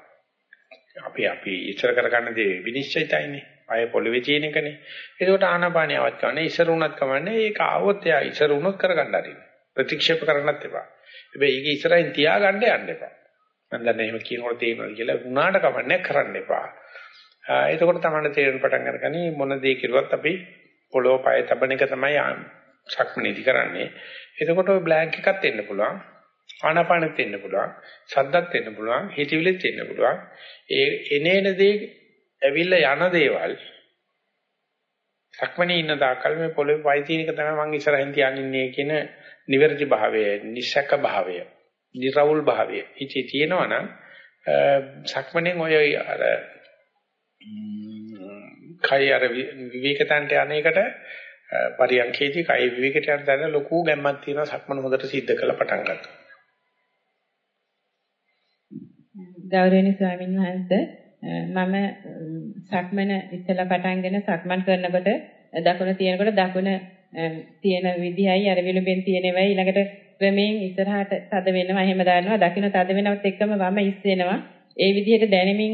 අපි අපි ඉස්සර කරගන්න දේ විනිශ්චයිතයිනේ. අය පොළවේ තියෙන එකනේ. ඒකට ආනාපානියවත් කරන්නේ ඉස්සර උනත් කමන්නේ ඒක ආවොත් එයා ඉස්සර උනොත් කරගන්න හරියි. ප්‍රතික්ෂේප කරන්නත් එපා. හැබැයි ඒක ඉස්සරහින් තියාගන්න යන්න එපා. මම දන්නේ එහෙම කියනකොට තේරෙනවද කියලා උනාට කමන්නේ කරන්න එපා. එතකොට තමයි තේරෙන පටන් අරගනි මොන දේ කෙරුවත් අපි පොළොව පය තබන එක තමයි සක්මනේදි කරන්නේ. එතකොට ඔය බ්ලැන්ක් එකක් එන්න පුළුවන්. ආනාපානෙත් එන්න පුළුවන්. සද්දත් එන්න පුළුවන්. හිතවිලිත් එන්න පුළුවන්. ඒ එනේන දේ ඇවිල්ලා යන දේවල් සක්මනේ ඉන්න දාකල් මේ පොළොවේ පය තියෙන එක තමයි මම ඉස්සරහින් තියන්නේ කියන නිවැරදි භාවය, නිසක භාවය, නිර්වුල් භාවය. ඉති තියෙනවා නම් සක්මණෙන් ඔය අර කය අර විවේකතන්ට අනේකට පරියන්කේදී කය විවේකයට යන තැන ලොකු ගැම්මක් තියෙනවා සක්මන හොඳට සිද්ධ කරලා පටන් ගන්නවා. ගෞරවනීය ස්වාමීන් වහන්සේ මම සක්මන ඉස්සලා පටන්ගෙන සක්මන් කරනකොට දකුණ තියෙනකොට දකුණ තියෙන විදිහයි අර විලුඹෙන් තියෙනවයි ඊළඟට ක්‍රමයෙන් ඉස්සරහට තද වෙනවා. එහෙම දානවා. දකුණ තද වෙනවත් එක්කම වම ඉස් වෙනවා ඒ විදිහට දැනෙමින්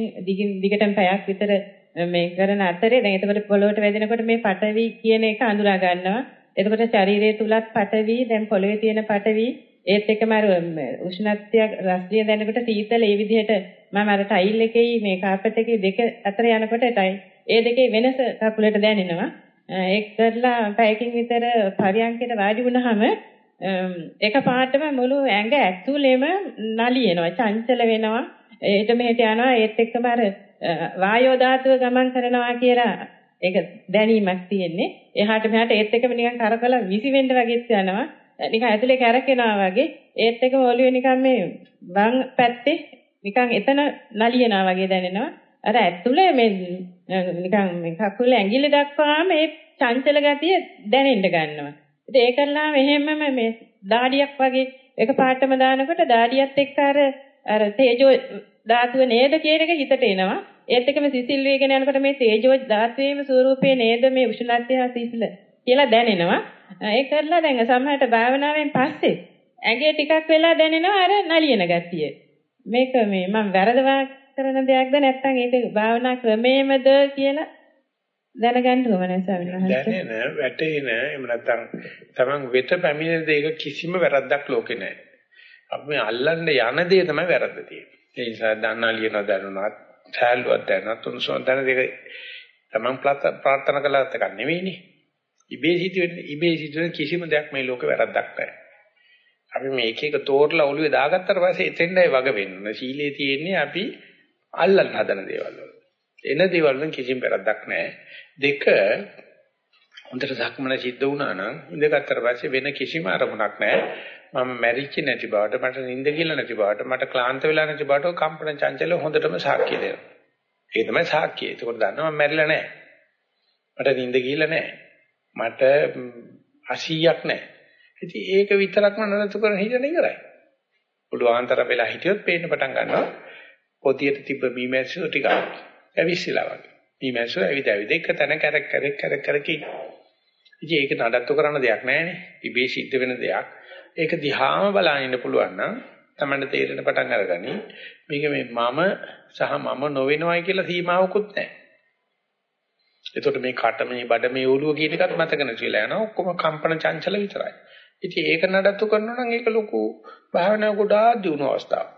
දිගටම පැයක් විතර මේ කරන අතරේ දැන් එතකොට පොළොවට වැදෙනකොට මේ පටවි කියන එක අඳුරා ගන්නවා. එතකොට ශරීරයේ තුලත් පටවි දැන් පොළොවේ තියෙන පටවි ඒත් එක්කම අර උෂ්ණත්වය රස්නිය දැනනකොට සීතල ඒ විදිහට මම අර ටයිල් එකේ මේ කාපට් එකේ දෙක අතර යනකොට ටයි ඒ දෙකේ වෙනස කකුලට දැනෙනවා. ඒක කරලා පැයකින් විතර පරියන්කයට වාඩි වුණාම එක පාටම මුළු ඇඟ ඇතුළෙම නලියනවා, චංචල වෙනවා. ඒට මෙහෙට යනවා ඒත් එක්කම අර වායෝ ධාතුව ගමන් කරනවා කියලා ඒක දැනීමක් තියෙන්නේ. එහාට මෙහාට ඒත් එක්කම නිකන් කරකල විසි වෙන්න වගේත් යනවා. නිකන් ඇතුලේ කැරකෙනවා වගේ. ඒත් එක්කම ඔළුවේ නිකන් මේ වම් පැත්තේ නිකන් එතන නලියනවා වගේ දැනෙනවා. අර ඇතුලේ මේ නිකන් මේ කකුල ඇඟිලි දක්වාම මේ චංචල ගතිය දැනෙන්න ගන්නවා. ඉතින් ඒකල්ලා මෙහෙමම මේ දාඩියක් වගේ එක පාටම දානකොට දාඩියත් එක්ක අර අර තේජෝ ධාතුව නේද කියන එක හිතට එනවා. ඒත් එක්කම සිසිල් වේගෙන යනකොට මේ තේජෝ ධාතුවේම ස්වરૂපේ නේද මේ උෂ්ණත්වය හා සිසිල කියලා දැනෙනවා. ඒක කරලා දැන් සමහරට භාවනාවෙන් පස්සේ ඇඟේ ටිකක් වෙලා දැනෙනවා අර නලියන ගතිය. මේක මේ මම වැරදවා කරන දෙයක්ද නැත්නම් ඒක භාවනා ක්‍රමයේමද කියලා දැනගන්න ඕනේ ස්වාමීන් වහන්සේ. දැනෙන, වැටෙන, එහෙම නැත්නම් Taman වෙත පැමිණෙන දෙයක කිසිම වැරද්දක් ලෝකේ නැහැ. අපි මේ අල්ලන්න යන දේ තමයි වැරද්ද තියෙන්නේ. ඒ නිසා දන්නා ලියන දැනුණත්, සෑල්ලුවක් දැනුණත්, උන්සොන් දැන දෙක Taman ප්‍රාර්ථනා කළාත් එකක් නෙවෙයිනේ. ඉබේ සිදුවෙන ඉබේ සිදුවෙන කිසිම දෙයක් මේ ලෝකේ වැරද්දක් නැහැ. අපි මේ එක එක තෝරලා ඔළුවේ දාගත්තට පස්සේ එතෙන්ඩයි වග වෙන්න. සීලේ තියෙන්නේ අපි අල්ලන්න හදන දේවල් වල. එන දේවල් වලින් කිසිම වැරද්දක් නැහැ. දෙක හොඳට සක්මන සිද්ධ වුණා නම් ඉඳගත්තට පස්සේ වෙන කිසිම අරමුණක් නැහැ. මම මැරිච්ච නැති බවට, මට නිින්ද කියලා නැති බවට, මට ක්ලාන්ත වෙලා නැති බවට කම්පන චංචල හොඳටම සාක්ෂි දෙනවා. ඒක තමයි සාක්ෂිය. ඒකෝට දන්නවා මම මැරිලා නැහැ. මට නිින්ද ගිහිල්ලා නැහැ. මට 80ක් නැහැ. ඉතින් ඒක විතරක්ම නඩත්තු කරන හිතන ඉවරයි. පුළුවන්තර වෙලා හිටියොත් පේන්න පටන් ගන්නවා. පොතියට තිබ්බ බීමැස්සෝ ටිකක් ඇවිස්සලා වගේ. බීමැස්සෝ ඇවිද ඇවිද එක තැන කැරක් කැරක් කැරක් කැරක් ඉතින් ඒක නඩත්තු කරන දෙයක් නෑනේ. ඉබේ සිද්ධ වෙන දෙයක්. ඒක දිහාම බලන්න ඉන්න පුළුවන් නම් තමයි තේරෙන පටන් අරගනි. මේක මේ මම සහ මම නොවෙනවයි කියලා සීමාවකුත් නැහැ. එතකොට මේ කට මේ බඩ මේ ඔළුව කියන එකත් මතක නැතිලා යනවා. ඔක්කොම කම්පන චංචල විතරයි. ඉතින් ඒක නඩත්තු කරනවා නම් ඒක ලොකු භාවනා ගොඩාක් දියුණු අවස්ථාවක්.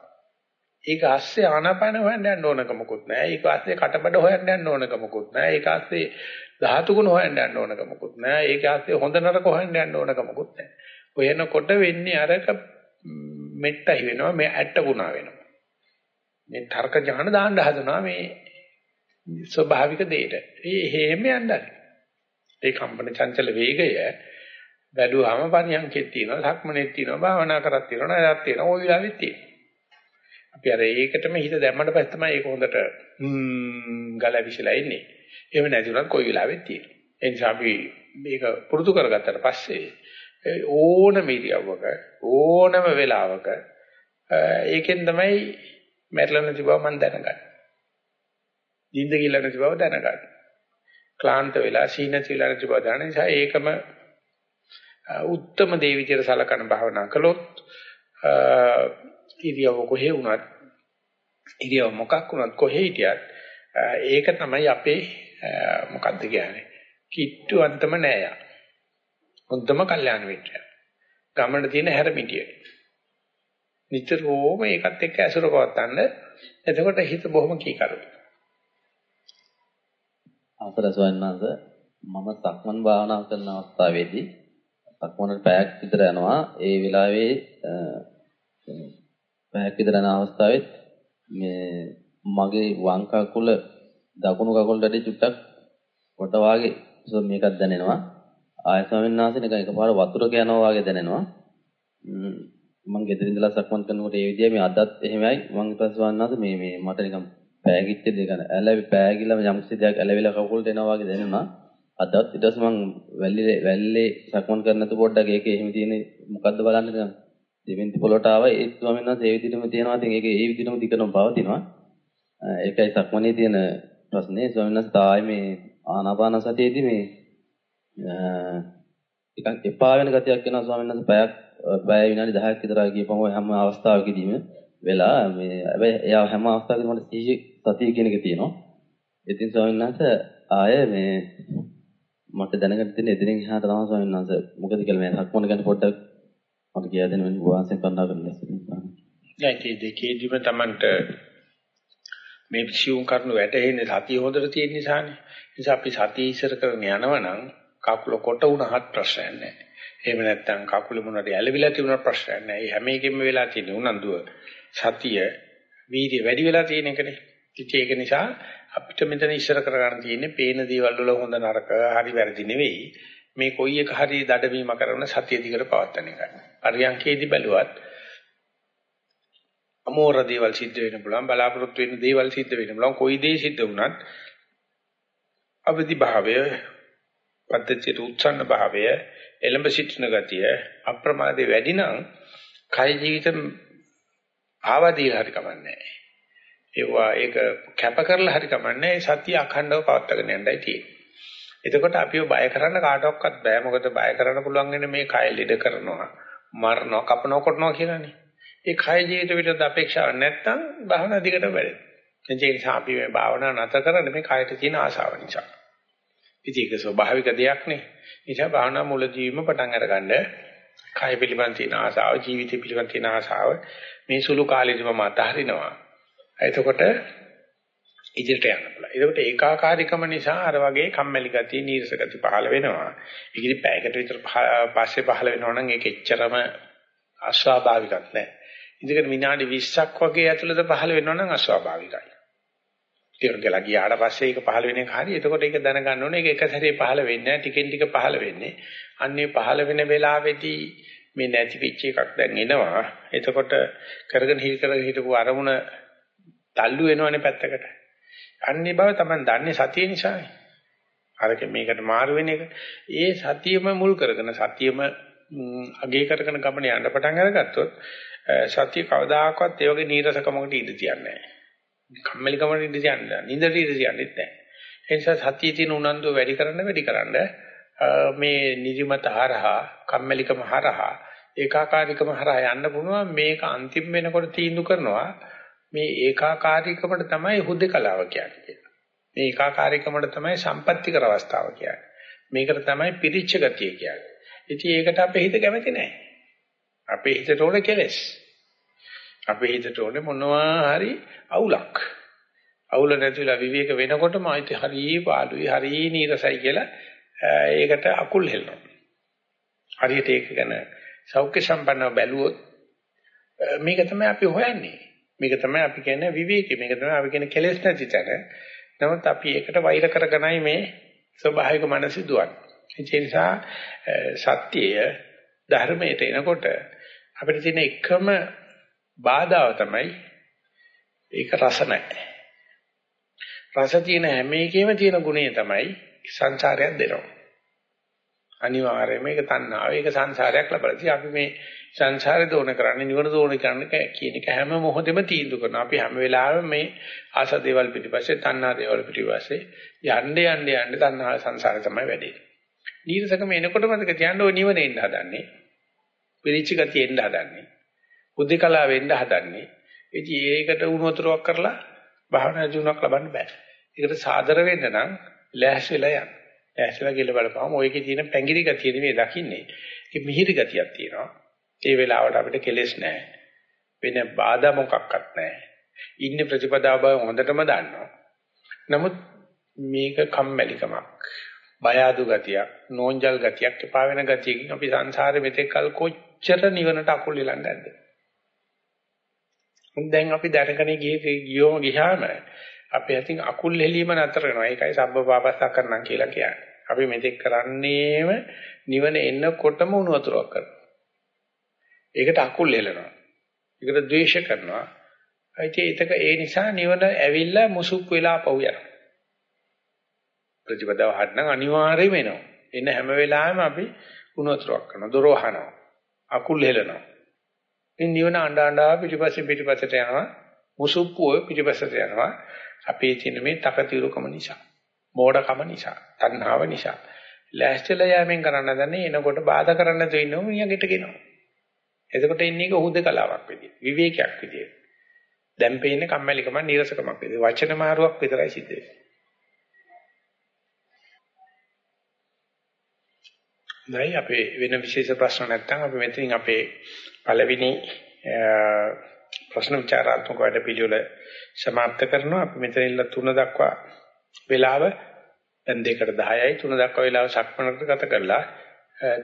ඒක ASCII ආනාපාන හොයන්න යන්න ඕනකමකුත් නැහැ. ඒක ASCII කටබඩ හොයන්න යන්න ඕනකමකුත් නැහැ. ඒක ASCII ධාතු ගුණ හොයන්න යන්න ඕනකමකුත් නැහැ. ඒක ASCII හොඳ නරක හොයන්න යන්න ඕනකමකුත් නැහැ. හොයනකොට වෙන්නේ අරක මෙට්ටයි වෙනවා මේ ඇට්ට ගුණා වෙනවා. මේ තර්ක ඥාන දාන්න හදනවා මේ ස්වභාවික දෙයට. ඒ හේම යන්නයි. ඒ කම්පන චංචල වේගය වැඩුවාම පරියන්කෙත් තියෙනවා, සක්මනේත් තියෙනවා, භාවනා කරත් තියෙනවා, නේදත් තියෙනවා, ওই විලාවෙත් තියෙනවා. අපි අර ඒකටම හිත දැම්මට පස්සේ තමයි ඒක හොඳට හ්ම් ගලවිසලා ඉන්නේ. එහෙම නැති වුණත් කොයි වෙලාවෙත් තියෙනවා. ඒ නිසා අපි මේක පුරුදු කරගත්තට පස්සේ ඕනම ඉරියව්වක ඕනම වෙලාවක ඒකෙන් තමයි මැරෙලා නැති බව මම දැනගන්නේ. නිින්ද කියලා නැති බව දැනගන්න. ක්ලාන්ත වෙලා සීනති වෙලා නැති බව දැනන නිසා ඒකම උත්තම දේ විදියට සලකන භාවනා කළොත් ඉරියව්ව කොහේ වුණත් ඉරියව් මොකක් වුණත් කොහේ හිටියත් ඒක තමයි අපේ මොකද්ද කියන්නේ කිට්ටු අන්තම නෑය. හොඳම කල්යාණ මිත්‍රය. ගමන තියෙන හැරමිටිය. නිතරම ඒකත් එක්ක ඇසුර පවත්තන්න එතකොට හිත බොහොම කීකරුයි. අවසර සවන්නංශ මම සක්මන් භාවනා කරන අවස්ථාවේදී සක්මනට පැයක් විතර යනවා. ඒ වෙලාවේ පැයක් විතර යන අවස්ථාවෙත් මේ මගේ වම් කකුල දකුණු කකුලට වඩා චුට්ටක් කොට වාගේ මේකක් දැනෙනවා. ආය ස්වාමීන් වහන්සේ නිකන් එකපාර වතුරක යනවා වගේ දැනෙනවා. මම. ගෙදර ඉඳලා සක්මන් කරනකොට ඒ විදිය මේ අදත් එහෙමයි. මම ඊට පස්සේ ස්වාමීන් වහන්සේ මේ මේ මට නිකන් පෑගිච්ච දෙයක් ගන්න ඇලවි පෑගිලා යම් කිසි දෙයක් ඇලවිලා කකුලට එනවා වගේ දැනෙනවා. අදත් ඊට පස්සේ මම වැල්ලේ වැල්ලේ සක්මන් කරනතු පොඩ්ඩක් ඒකේ එහෙම තියෙන මොකද්ද බලන්න නිකන් දෙවෙනි පොළොට ආවා. ඒ ස්වාමීන් වහන්සේ ඒ විදිහටම තියෙනවා. ඉතින් ඒක ඒ විදිහටම දිගටම පවතිනවා. ඒකයි සක්මනේ තියෙන ප්‍රශ්නේ. ස්වාමීන් වහන්සේ තායි මේ ආනාපාන සතියේදී මේ ටිකක් එපා වෙන ගතියක් එනවා ස්වාමීන් වහන්සේ. පැයක් පැය විනාඩි 10ක් විතර ගියපම හැම අවස්ථාවකදීම. වෙලා මේ හැබැයි එයා හැම අවස්ථාවකදීම මට සීයේ සතිය කියන එක තියෙනවා. ඉතින් ස්වාමීන් වහන්සේ ආයේ මේ මට දැනගන්න තියෙන එදිනෙන් එහාට තමයි ස්වාමීන් වහන්සේ මොකද කියලා මේ හක්මන ගැන පොඩ්ඩක් මට කියා දෙන්න වෙන වාසයෙන් කන්නා කරන්න ලැස්තියි. ඒකේ දෙකේදීම Tamanට මේ සියුම් කරනු වැටෙන්නේ සතිය හොඳට තියෙන නිසානේ. නිසා අපි සතිය ඉස්සර කරගෙන යනවනම් කකුල කොට වුණහත් ප්‍රශ්නයක් නැහැ. එහෙම නැත්නම් කකුල මොනවාට ඇලවිලා තිබුණා ප්‍රශ්නයක් නැහැ. මේ හැම එකෙම වෙලා තියෙන උනන්දුව සතිය වීර්ය වැඩි වෙලා තියෙන එකනේ. ඉතින් ඒක නිසා අපිට මෙතන ඉස්සර කරගන්න තියෙන්නේ පේන දේවල් වල හොඳ නරක හරි වැරදි නෙවෙයි. මේ කොයි එක හරි දඩවීම කරන සතිය දිගට පවත්වන එකයි. අරියංකේදී බැලුවත් අමෝර දේවල් සිද්ධ වෙන්න පුළුවන් බලාපොරොත්තු වෙන දේවල් සිද්ධ වෙන්න පුළුවන් කොයි දේ සිද්ධ වුණත් අවදි භාවය පද්ධතියට උත්සන්න භාවය එළඹ සිටින ගතිය අප්‍රමාදේ වැඩි නම් කය ජීවිත ආවදී හරි කමන්නේ ඒවා ඒක කැප කරලා හරි කමන්නේ සතිය අඛණ්ඩව පවත්වාගෙන යන්නයි තියෙන්නේ. එතකොට අපිව බය කරන්න කාටවත් බෑ මොකද බය කරන්න පුළුවන් වෙන්නේ මේ කය ලෙඩ කරනවා මරනවා කපනවා කොටනවා කියලානේ. ඒ කය ජීවිත විතර අපේක්ෂාවක් නැත්තම් භවනා දිගට වැඩේ. ඒ නිසා අපි මේ භාවනාව නැතර කරන්නේ මේ කායට තියෙන ආශාව නිසා. ඉතින් ඒක ස්වභාවික දෙයක් නේ. නිසා භාවනා මුලදීම පටන් අරගන්න කාය පිළිබඳ තියෙන ආශාව, ජීවිතය පිළිබඳ තියෙන ආශාව මේ සුළු කාලෙදිම මම අතහරිනවා. එතකොට ඉදිරියට යන්න පුළුවන්. ඒකට ඒකාකාරීකම නිසා අර වගේ කම්මැලි ගතිය, නීරස ගතිය පහළ වෙනවා. ඒක ඉතින් පැයකට විතර පස්සේ පහළ වෙනවා නම් ඒක එච්චරම අස්වාභාවිකක් නෑ. ඉතින් විනාඩි 20ක් වගේ ඇතුළත පහළ වෙනවා නම් අස්වාභාවිකයි. ටිකක් ගලා ගියාට පස්සේ ඒක පහළ වෙන එක හරි. එතකොට ඒක දැනගන්න ඕනේ ඒක එක සැරේ පහළ වෙන්නේ නැහැ. ටිකෙන් ටික පහළ වෙන්නේ. අන්නේ පහළ වෙන වෙලාවේදී මේ නැති පිච්ච එකක් දැන් එනවා. එතකොට කරගෙන හිල් කරගෙන හිටපු අරමුණ තල්ලු වෙනවනේ පැත්තකට. අන්නේ බව තමයි දන්නේ සතිය නිසානේ. අරක මේකට මාරු වෙන එක. ඒ සතියම මුල් කරගෙන සතියම අගේ කරගෙන ගමන යන්න පටන් අරගත්තොත් සතිය කවදාකවත් ඒ වගේ නීරසකමකට ඉඳ තියන්නේ නැහැ. කම්මැලිකමට ඉඳ තියන්නේ නැහැ. නින්දට ඉඳ තියන්නේත් නැහැ. ඒ නිසා සතියේ තියෙන උනන්දුව වැඩි කරන්න වැඩි කරන්න මේ නිදිමත හරහා කම්මැලිකම හරහා ඒකාකාරීකම හරහා යන්න පුළුවන් මේක අන්තිම වෙනකොට තීන්දුව කරනවා මේ ඒකාකාරීකමට තමයි හුදකලාව කියන්නේ. මේ ඒකාකාරීකමට තමයි සම්පත්‍තිකර අවස්ථාව කියන්නේ. මේකට තමයි පිරිච්ච ගතිය කියන්නේ. ඉතින් ඒකට අපේ හිත කැමති නැහැ. අපේ හිතට ඕනේ කෙලස්. අපේ හිතට ඕනේ මොනවා හරි අවුලක්. අවුල නැතිලා විවේක වෙනකොටම ආයිත් හරි පාළුයි හරි නීරසයි කියලා ඒකට අකුල් හෙලනවා. හරියට ඒක ගැන සෞඛ්‍ය සම්පන්නව බැලුවොත් මේක තමයි අපි හොයන්නේ. මේක තමයි අපි කියන්නේ විවේකී. මේක තමයි අපි කියන්නේ කෙලෙස් නැති තැන. නමුත් අපි ඒකට වෛර කරගෙනයි මේ ස්වභාවික මනස දුවන්නේ. ඒ නිසා සත්‍යය ධර්මයට එනකොට අපිට තියෙන එකම බාධාව තමයි ඒක රස නැහැ. රස තියෙන හැම එකෙම තියෙන ගුණය තමයි සංසාරයක් දෙනවා. අනිවාර්යයෙන් මේක තණ්හාව. ඒක සංසාරයක් ලබලා තියෙන්නේ. අපි මේ සංසාරේ දෝන කරන්නේ නිවන දෝන කරන්නේ කියන එක හැම මොහොතෙම තීන්දුව කරනවා. අපි හැම වෙලාවෙම මේ ආස දේවල් පිටිපස්සේ තණ්හා දේවල් පිටිපස්සේ යන්න යන්න යන්න තණ්හා සංසාරේ තමයි වැඩි. නීරසකම එනකොට මතක තියාගන්න ඕන නිවන එන්න හදන්නේ. පිළිච්ච ගතිය එන්න හදන්නේ. බුද්ධිකලා වෙන්න හදන්නේ. ඉතින් ඒකට උණු වතුරක් කරලා භාවනා ජීවනක් ලබන්න බෑ. ඒකට සාදර වෙන්න නම් ලෑස්තිලා යන්න. ලෑස්තිලා කියලා බලපුවම ඔයකේ තියෙන පැංගිරි ගතිය නෙමෙයි දකින්නේ. ඒක මිහිරි ගතියක් තියෙනවා. ඒ වෙලාවට අපිට කෙලෙස් නැහැ. වෙන බාධා මොකක්වත් නැහැ. ඉන්නේ ප්‍රතිපදාව බව හොඳටම දන්නවා. නමුත් මේක කම්මැලිකමක්. බය අඩු ගතියක්, නෝන්ජල් ගතියක්, එපා වෙන ගතියකින් අපි සංසාරේ මෙතෙක් කල් කොච්චර නිවනට අකුල් ඉලන්නේ නැද්ද? දැන් අපි දැනගෙන ගියේ ගියෝම ගියාම අපි අතින් අකුල් හෙලීම නතර වෙනවා. ඒකයි සබ්බපාපස්සා කරනම් කියලා කියන්නේ. අපි මෙතෙක් කරන්නේම නිවන එන්නකොටම උණු වතුරක් කරනවා. ඒකට අකුල් හෙලනවා. ඒකට ද්වේෂ කරනවා. ඒක ඒ නිසා නිවන ඇවිල්ලා මුසුක් වෙලා පවු යනවා. ප්‍රතිපදාව හදනම් අනිවාර්යයෙන්ම එනවා. එන්න හැම වෙලාවෙම අපි උණු වතුරක් කරනවා. දොර වහනවා. අකුල් හෙලනවා. ඉතින් නිවන අඬ අඬා පිටිපස්සෙන් පිටිපස්සට යනවා. මුසුප්පුව පිටිපස්සට යනවා. අපේ තියෙන මේ තකතිරුකම නිසා. මෝඩකම නිසා. තණ්හාව නිසා. ලෑස්තිලා යෑමෙන් කරන්න දන්නේ එනකොට බාධා කරන්න තු ඉන්නව මියගෙට ගෙනවා. එතකොට ඉන්නේ එක හුදකලාවක් විදියට. විවේකයක් විදියට. දැන් පේන්නේ කම්මැලිකම නීරසකමක් විදියට. වචන මාරුවක් විතරයි සිද්ධ වෙන්නේ. නැයි අපේ වෙන විශේෂ ප්‍රශ්න නැත්නම් අපි මෙතනින් අපේ පළවෙනි ප්‍රශ්න විචාරාත්මක වැඩ පිළිවෙල સમાપ્ત කරනවා. අපි මෙතනින්ල 3 දක්වා වෙලාව දැන් දෙකට 10යි 3 දක්වා වෙලාව සක්මනකට ගත කරලා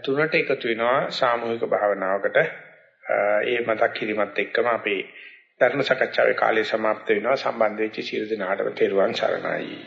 තුනට එකතු වෙනවා සාමූහික භාවනාවකට. ඒ මතක් කිරීමත් එක්කම අපේ ධර්ම සාකච්ඡාවේ කාලය સમાપ્ત වෙනවා. සම්බන්ධ වෙච්ච සියලු දෙනාටම තෙරුවන් සරණයි.